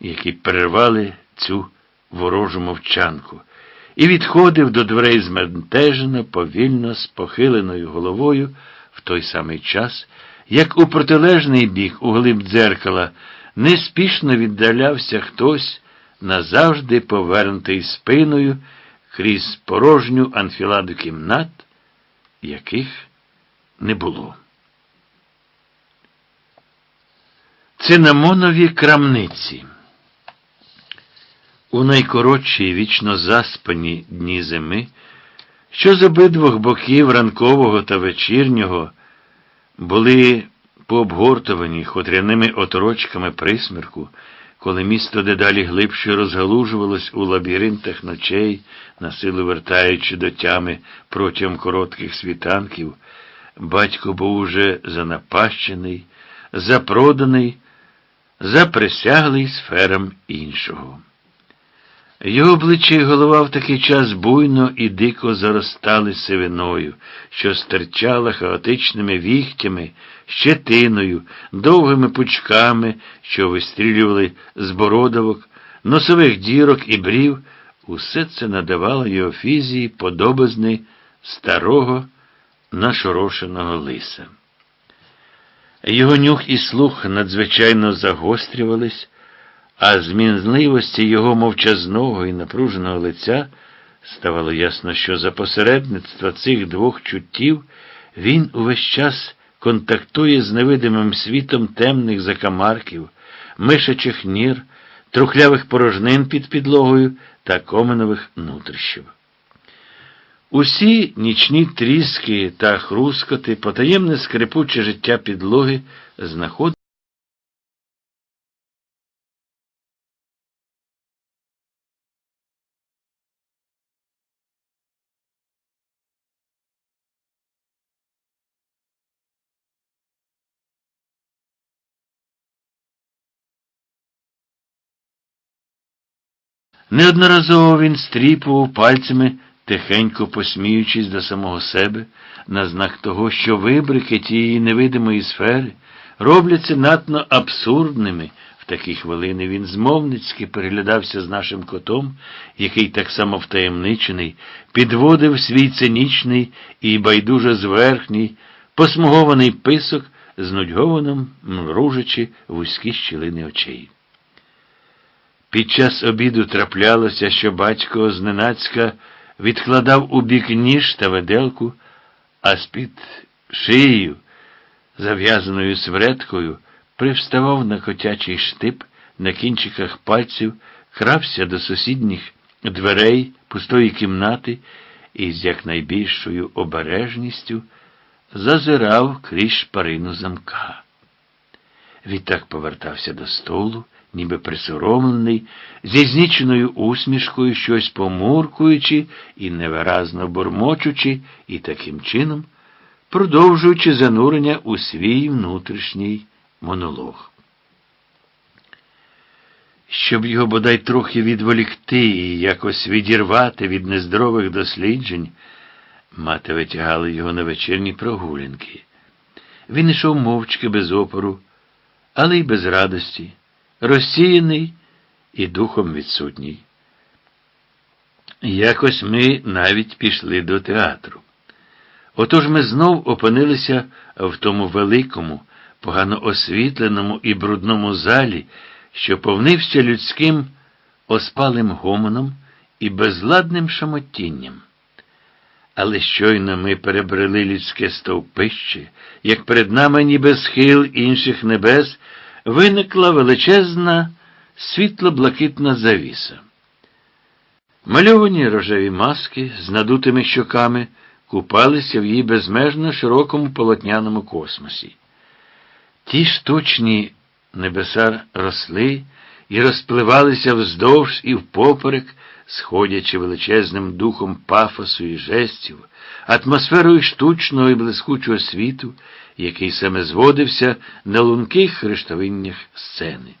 які перервали цю ворожу мовчанку і відходив до дверей зментежено, повільно, з похиленою головою в той самий час, як у протилежний бік, у глиб дзеркала, неспішно віддалявся хтось, назавжди повернутий спиною крізь порожню анфіладу кімнат, яких не було. Цинамонові крамниці. У найкоротші вічно заспані дні зими, що з обидвох боків ранкового та вечірнього були пообгортовані хутряними оторочками присмірку, коли місто дедалі глибше розгалужувалось у лабіринтах ночей, насилу вертаючи до тями протягом коротких світанків, батько був уже занапащений, запроданий, заприсяглий сферам іншого. Його обличчя і голова в такий час буйно і дико заростали сивиною, що стирчала хаотичними віхтями, щетиною, довгими пучками, що вистрілювали з бородавок, носових дірок і брів, усе це надавало його фізії подобизни старого нашорошеного лиса. Його нюх і слух надзвичайно загострювались, а з мінливості його мовчазного і напруженого лиця ставало ясно, що за посередництва цих двох чуттів він увесь час контактує з невидимим світом темних закамарків, мишачих нір, трухлявих порожнин під підлогою та коменових нутрищів. Усі нічні тріски та хрускоти, потаємне скрипуче життя підлоги знаходили. Неодноразово він стріпував пальцями, тихенько посміючись до самого себе, на знак того, що вибрики тієї невидимої сфери робляться надто абсурдними. В такі хвилини він змовницьки переглядався з нашим котом, який так само втаємничений, підводив свій цинічний і байдуже зверхній, посмугований писок, з нудьгованим мружачи вузькі щілини очей. Під час обіду траплялося, що батько зненацька відкладав у бік ніж та веделку, а з-під шиєю, зав'язаною свреткою, привставав на котячий штип на кінчиках пальців, крався до сусідніх дверей пустої кімнати і з якнайбільшою обережністю зазирав крізь шпарину замка. Відтак повертався до столу ніби присоромлений, зі зніченою усмішкою, щось помуркуючи і невиразно бурмочучи, і таким чином, продовжуючи занурення у свій внутрішній монолог. Щоб його бодай трохи відволікти і якось відірвати від нездорових досліджень, мати витягала його на вечірні прогулянки. Він йшов мовчки без опору, але й без радості розсіяний і духом відсутній. Якось ми навіть пішли до театру. Отож ми знов опинилися в тому великому, погано освітленому і брудному залі, що повнився людським оспалим гомоном і безладним шамотінням. Але щойно ми перебрели людське стовпище, як перед нами ніби схил інших небес виникла величезна світло-блакитна завіса. Мальовані рожеві маски з надутими щоками купалися в її безмежно широкому полотняному космосі. Ті штучні небеса росли і розпливалися вздовж і впоперек, сходячи величезним духом пафосу і жестів, атмосферою штучного і блискучого світу, який саме зводився на лунких хрештовиннях сцени.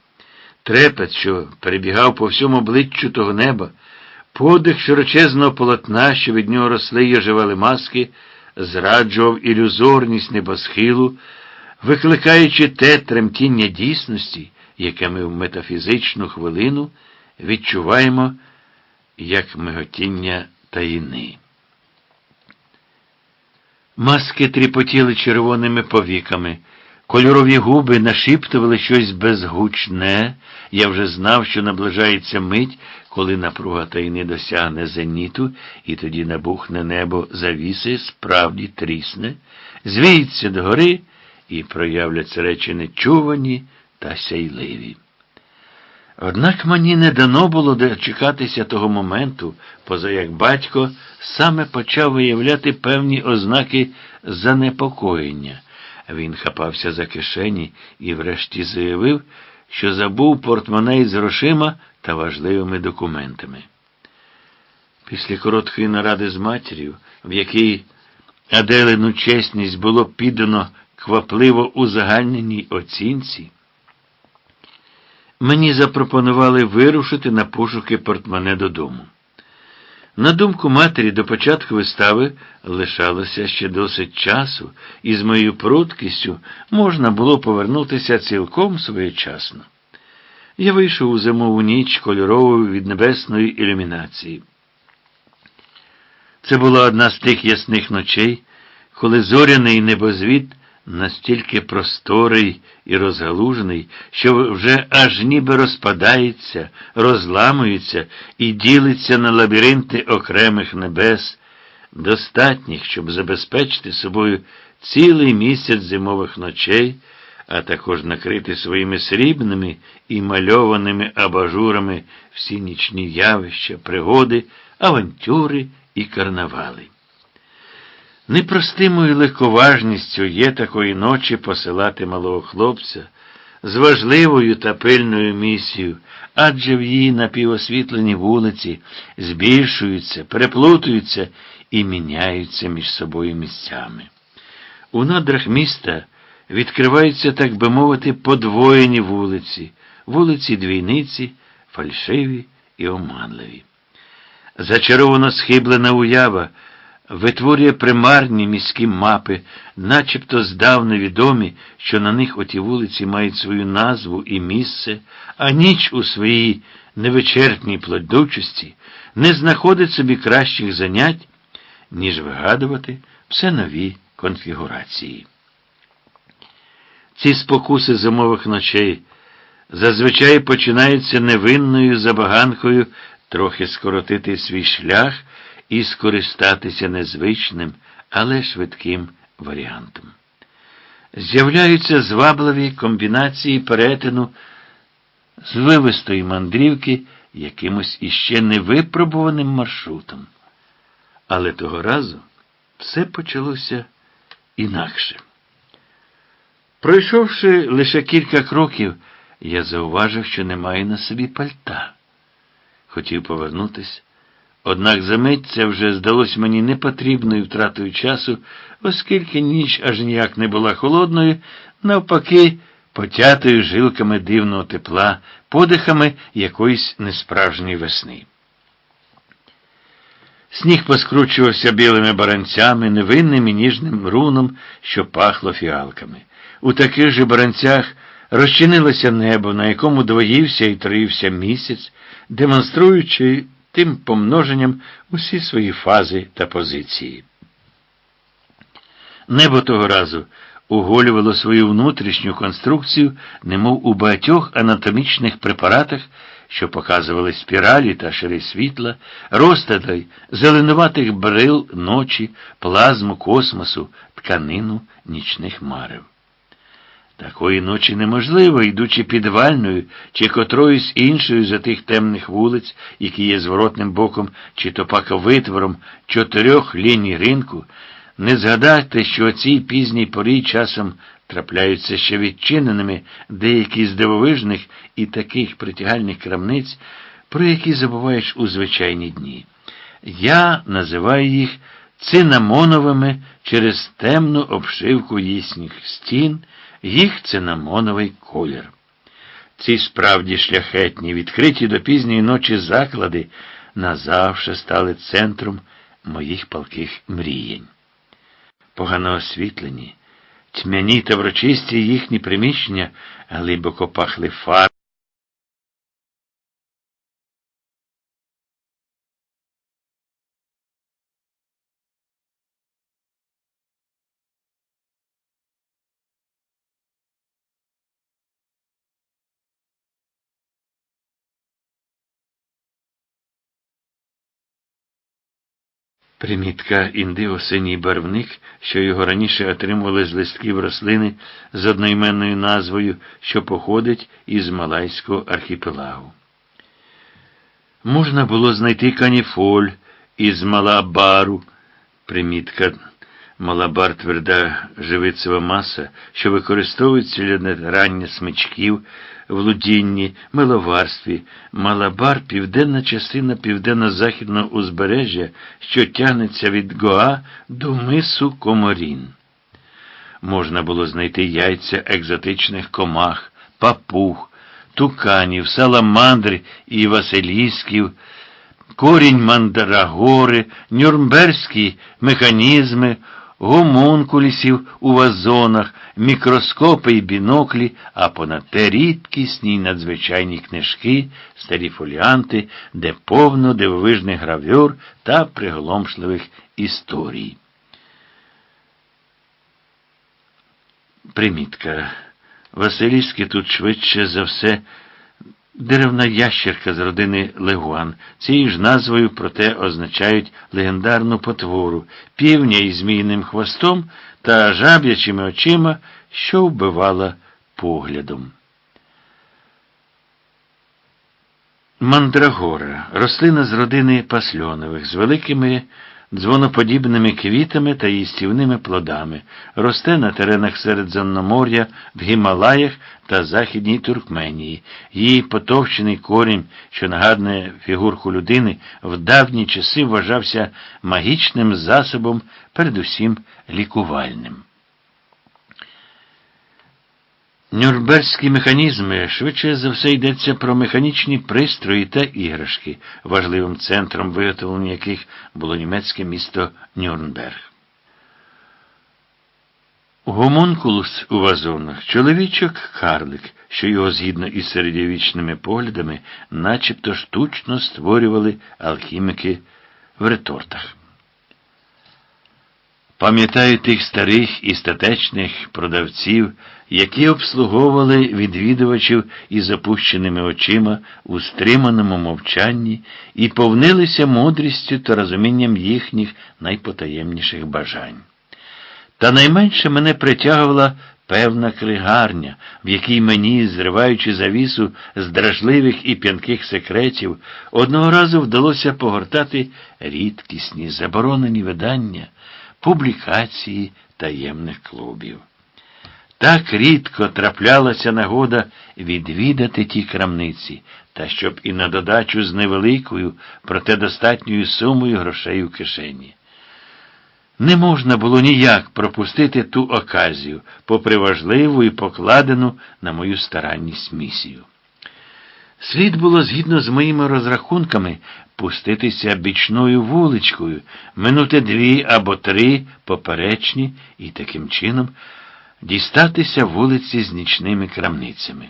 Трепет, що перебігав по всьому обличчю того неба, подих широчезного полотна, що від нього росли й оживали маски, зраджував ілюзорність небосхилу, викликаючи те тремтіння дійсності, яке ми в метафізичну хвилину відчуваємо як миготіння таїни. Маски тріпотіли червоними повіками, кольорові губи нашіптували щось безгучне. Я вже знав, що наближається мить, коли напруга таїни досягне зеніту, і тоді набухне небо завіси, справді трісне, звіється догори і проявляться речі нечувані та сяйливі. Однак мені не дано було дочекатися того моменту, поза як батько саме почав виявляти певні ознаки занепокоєння. Він хапався за кишені і врешті заявив, що забув портмоне з грошима та важливими документами. Після короткої наради з матір'ю, в якій Аделину чесність було піддано квапливо узагальненій оцінці, мені запропонували вирушити на пошуки портмоне додому. На думку матері, до початку вистави лишалося ще досить часу, і з моєю пруткістю можна було повернутися цілком своєчасно. Я вийшов у зимову ніч кольоровою від небесної ілюмінації. Це була одна з тих ясних ночей, коли зоряний небозвід настільки просторий і розгалужений, що вже аж ніби розпадається, розламується і ділиться на лабіринти окремих небес, достатніх, щоб забезпечити собою цілий місяць зимових ночей, а також накрити своїми срібними і мальованими абажурами всі нічні явища, пригоди, авантюри і карнавали. Непростимою легковажністю є такої ночі посилати малого хлопця з важливою та пильною місією, адже в її напівосвітлені вулиці збільшуються, переплутуються і міняються між собою місцями. У надрах міста відкриваються, так би мовити, подвоєні вулиці, вулиці двійниці, фальшиві і оманливі. Зачаровано схиблена уява витворює примарні міські мапи, начебто здавна відомі, що на них оті вулиці мають свою назву і місце, а ніч у своїй невичерпній плодючості не знаходить собі кращих занять, ніж вигадувати все нові конфігурації. Ці спокуси зимових ночей зазвичай починаються невинною забаганкою трохи скоротити свій шлях і скористатися незвичним, але швидким варіантом. З'являються звабливі комбінації перетину звивистої мандрівки якимось іще невипробуваним маршрутом. Але того разу все почалося інакше. Пройшовши лише кілька кроків, я зауважив, що немає на собі пальта. Хотів повернутися, Однак за мить це вже здалось мені непотрібною втратою часу, оскільки ніч аж ніяк не була холодною, навпаки, потятою жилками дивного тепла, подихами якоїсь несправжньої весни. Сніг поскручувався білими баранцями, невинним і ніжним руном, що пахло фіалками. У таких же баранцях розчинилося небо, на якому двоївся і троївся місяць, демонструючи тим помноженням усі свої фази та позиції. Небо того разу оголювало свою внутрішню конструкцію, немов у багатьох анатомічних препаратах, що показували спіралі та шири світла, розтадай зеленуватих брил ночі, плазму космосу, тканину нічних марив. Такої ночі неможливо, йдучи підвальною чи котроюсь іншою за тих темних вулиць, які є зворотним боком, чи то паковитвором чотирьох ліній ринку, не згадати, що о цій пізній порі часом трапляються ще відчиненими деякі з дивовижних і таких притягальних крамниць, про які забуваєш у звичайні дні. Я називаю їх цинамоновими через темну обшивку їхніх стін їх цинамоновий колір. Ці справді шляхетні, відкриті до пізньої ночі заклади назавше стали центром моїх палких мрієнь. Погано освітлені, тьмяні та врочисті їхні приміщення глибоко пахли фар. Примітка індиго синій барвник, що його раніше отримували з листків рослини з одноіменною назвою, що походить із Малайського архіпелагу. Можна було знайти каніфоль із Малабару. Примітка Малабар тверда живицева маса, що використовується для рання смичків в лудінні, миловарстві. Малабар південна частина південно-західного узбережжя, що тягнеться від Гоа до мису Коморін. Можна було знайти яйця екзотичних комах, папуг, туканів, саламандр і василісків, корінь мандрагори, нюрнберзькі механізми, гомункулісів у вазонах, мікроскопи й біноклі, а понад те рідкісні й надзвичайні книжки, старі фоліанти, де повно дивовижних гравюр та приголомшливих історій. Примітка. Василівське тут швидше за все деревна ящерка з родини Легуан. Цією ж назвою, проте означають легендарну потвору, півня із зміїним хвостом та жаб'ячими очима, що вбивала поглядом. Мандрагора рослина з родини пасльонових з великими дзвоноподібними квітами та їстівними плодами, росте на теренах Середземномор'я, в Гімалаях та Західній Туркменії. Її потовчений корінь, що нагадує фігурку людини, в давні часи вважався магічним засобом, передусім лікувальним. Нюрнберзькі механізми швидше за все йдеться про механічні пристрої та іграшки, важливим центром виготовлення яких було німецьке місто Нюрнберг. Гомункулус у вазонах чоловічок карлик, що його згідно із середньовічними поглядами, начебто штучно створювали алхімики в ретортах. Пам'ятаю тих старих і статечних продавців, які обслуговували відвідувачів із опущеними очима у стриманому мовчанні і повнилися мудрістю та розумінням їхніх найпотаємніших бажань. Та найменше мене притягувала певна кригарня, в якій мені, зриваючи завісу з дражливих і п'янких секретів, одного разу вдалося погортати рідкісні заборонені видання публікації таємних клубів. Так рідко траплялася нагода відвідати ті крамниці, та щоб і на додачу з невеликою, проте достатньою сумою грошей у кишені. Не можна було ніяк пропустити ту оказію, попри важливу і покладену на мою старанність місію. Слід було, згідно з моїми розрахунками, пуститися бічною вуличкою, минути дві або три поперечні і таким чином дістатися вулиці з нічними крамницями.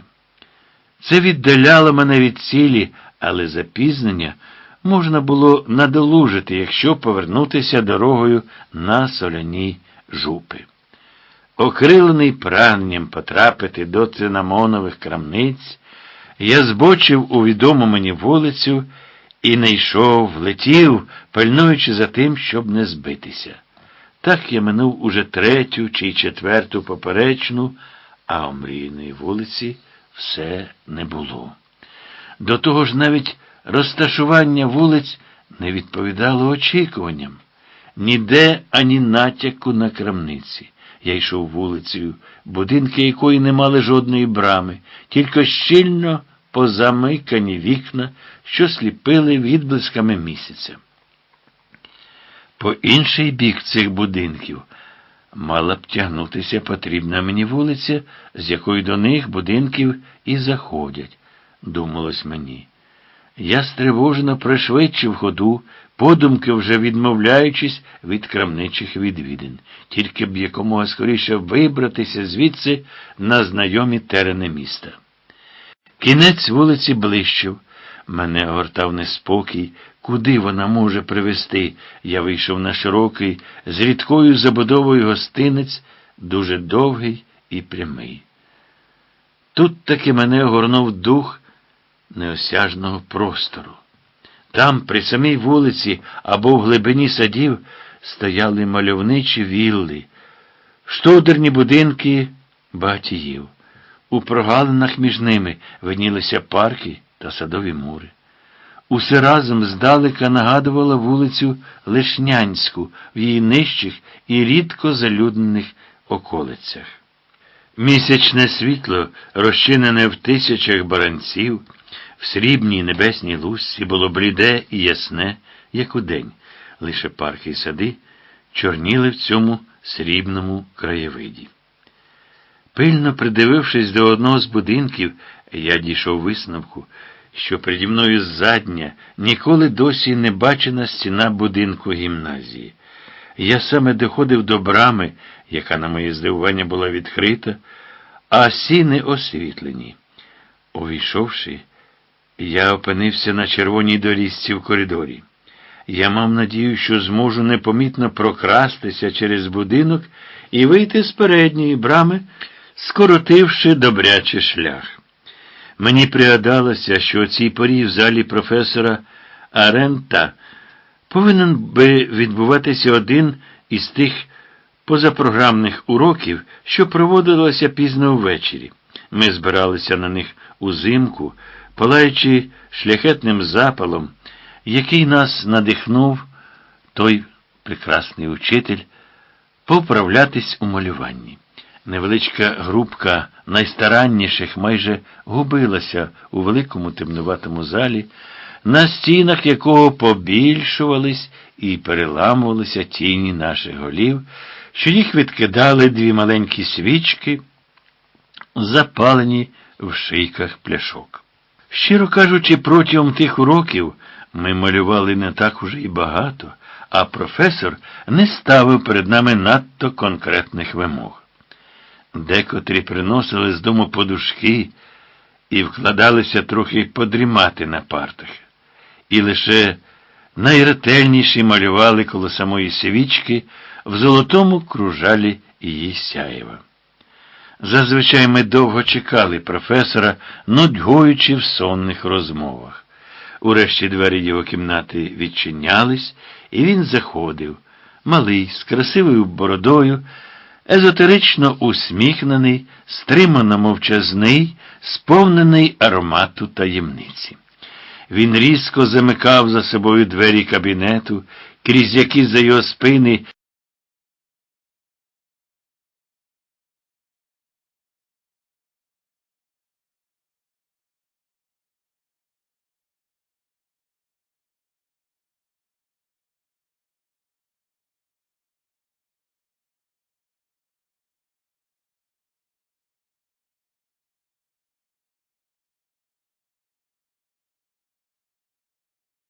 Це віддаляло мене від цілі, але запізнення можна було надолужити, якщо повернутися дорогою на соляні жупи. Окрилений прагненням потрапити до цинамонових крамниць, я збочив у відому мені вулицю і не йшов, летів, пильнуючи за тим, щоб не збитися. Так я минув уже третю чи четверту поперечну, а омрійної вулиці все не було. До того ж навіть розташування вулиць не відповідало очікуванням. Ніде ані натяку на крамниці. Я йшов вулицею, будинки якої не мали жодної брами, тільки щільно позамикані вікна, що сліпили відблисками місяця. По інший бік цих будинків мала б тягнутися потрібна мені вулиця, з якої до них будинків і заходять, думалось мені. Я стривожено пришвидшив ходу, подумки вже відмовляючись від крамничих відвідин, тільки б якомога скоріше вибратися звідси на знайомі терени міста. Кінець вулиці блищив. Мене огортав неспокій, куди вона може привести. Я вийшов на широкий, з рідкою забудовою гостинець, дуже довгий і прямий. Тут таки мене огорнув дух неосяжного простору. Там, при самій вулиці або в глибині садів, стояли мальовничі вілли, штодерні будинки багатіїв. У прогалинах між ними виднілися парки та садові мури. Усе разом здалека нагадувало вулицю Лишнянську в її нижчих і рідко залюднених околицях. Місячне світло, розчинене в тисячах баранців, в срібній небесній лузці було бліде і ясне, як удень. Лише парки і сади чорніли в цьому срібному краєвиді. Пильно придивившись до одного з будинків, я дійшов висновку, що переді мною задня ніколи досі не бачена стіна будинку гімназії. Я саме доходив до брами, яка, на моє здивування, була відкрита, а сіни освітлені. Увійшовши, я опинився на червоній доріжці в коридорі. Я мав надію, що зможу непомітно прокрастися через будинок і вийти з передньої брами, скоротивши добрячий шлях. Мені пригадалося, що о цій порі в залі професора Арента повинен би відбуватися один із тих позапрограмних уроків, що проводилося пізно ввечері. Ми збиралися на них узимку, палаючи шляхетним запалом, який нас надихнув той прекрасний учитель поправлятись у малюванні. Невеличка групка найстаранніших майже губилася у великому темнуватому залі, на стінах якого побільшувались і переламувалися тіні наших голів, що їх відкидали дві маленькі свічки, запалені в шийках пляшок. Щиро кажучи, протягом тих уроків ми малювали не так уже і багато, а професор не ставив перед нами надто конкретних вимог. Декотрі приносили з дому подушки і вкладалися трохи подрімати на партах. І лише найретельніші малювали коло самої свічки в золотому кружалі її сяєва. Зазвичай ми довго чекали професора, нудьгуючи в сонних розмовах. Урешті двері його кімнати відчинялись, і він заходив, малий, з красивою бородою, езотерично усміхнений, стримано мовчазний, сповнений аромату таємниці. Він різко замикав за собою двері кабінету, крізь які за його спини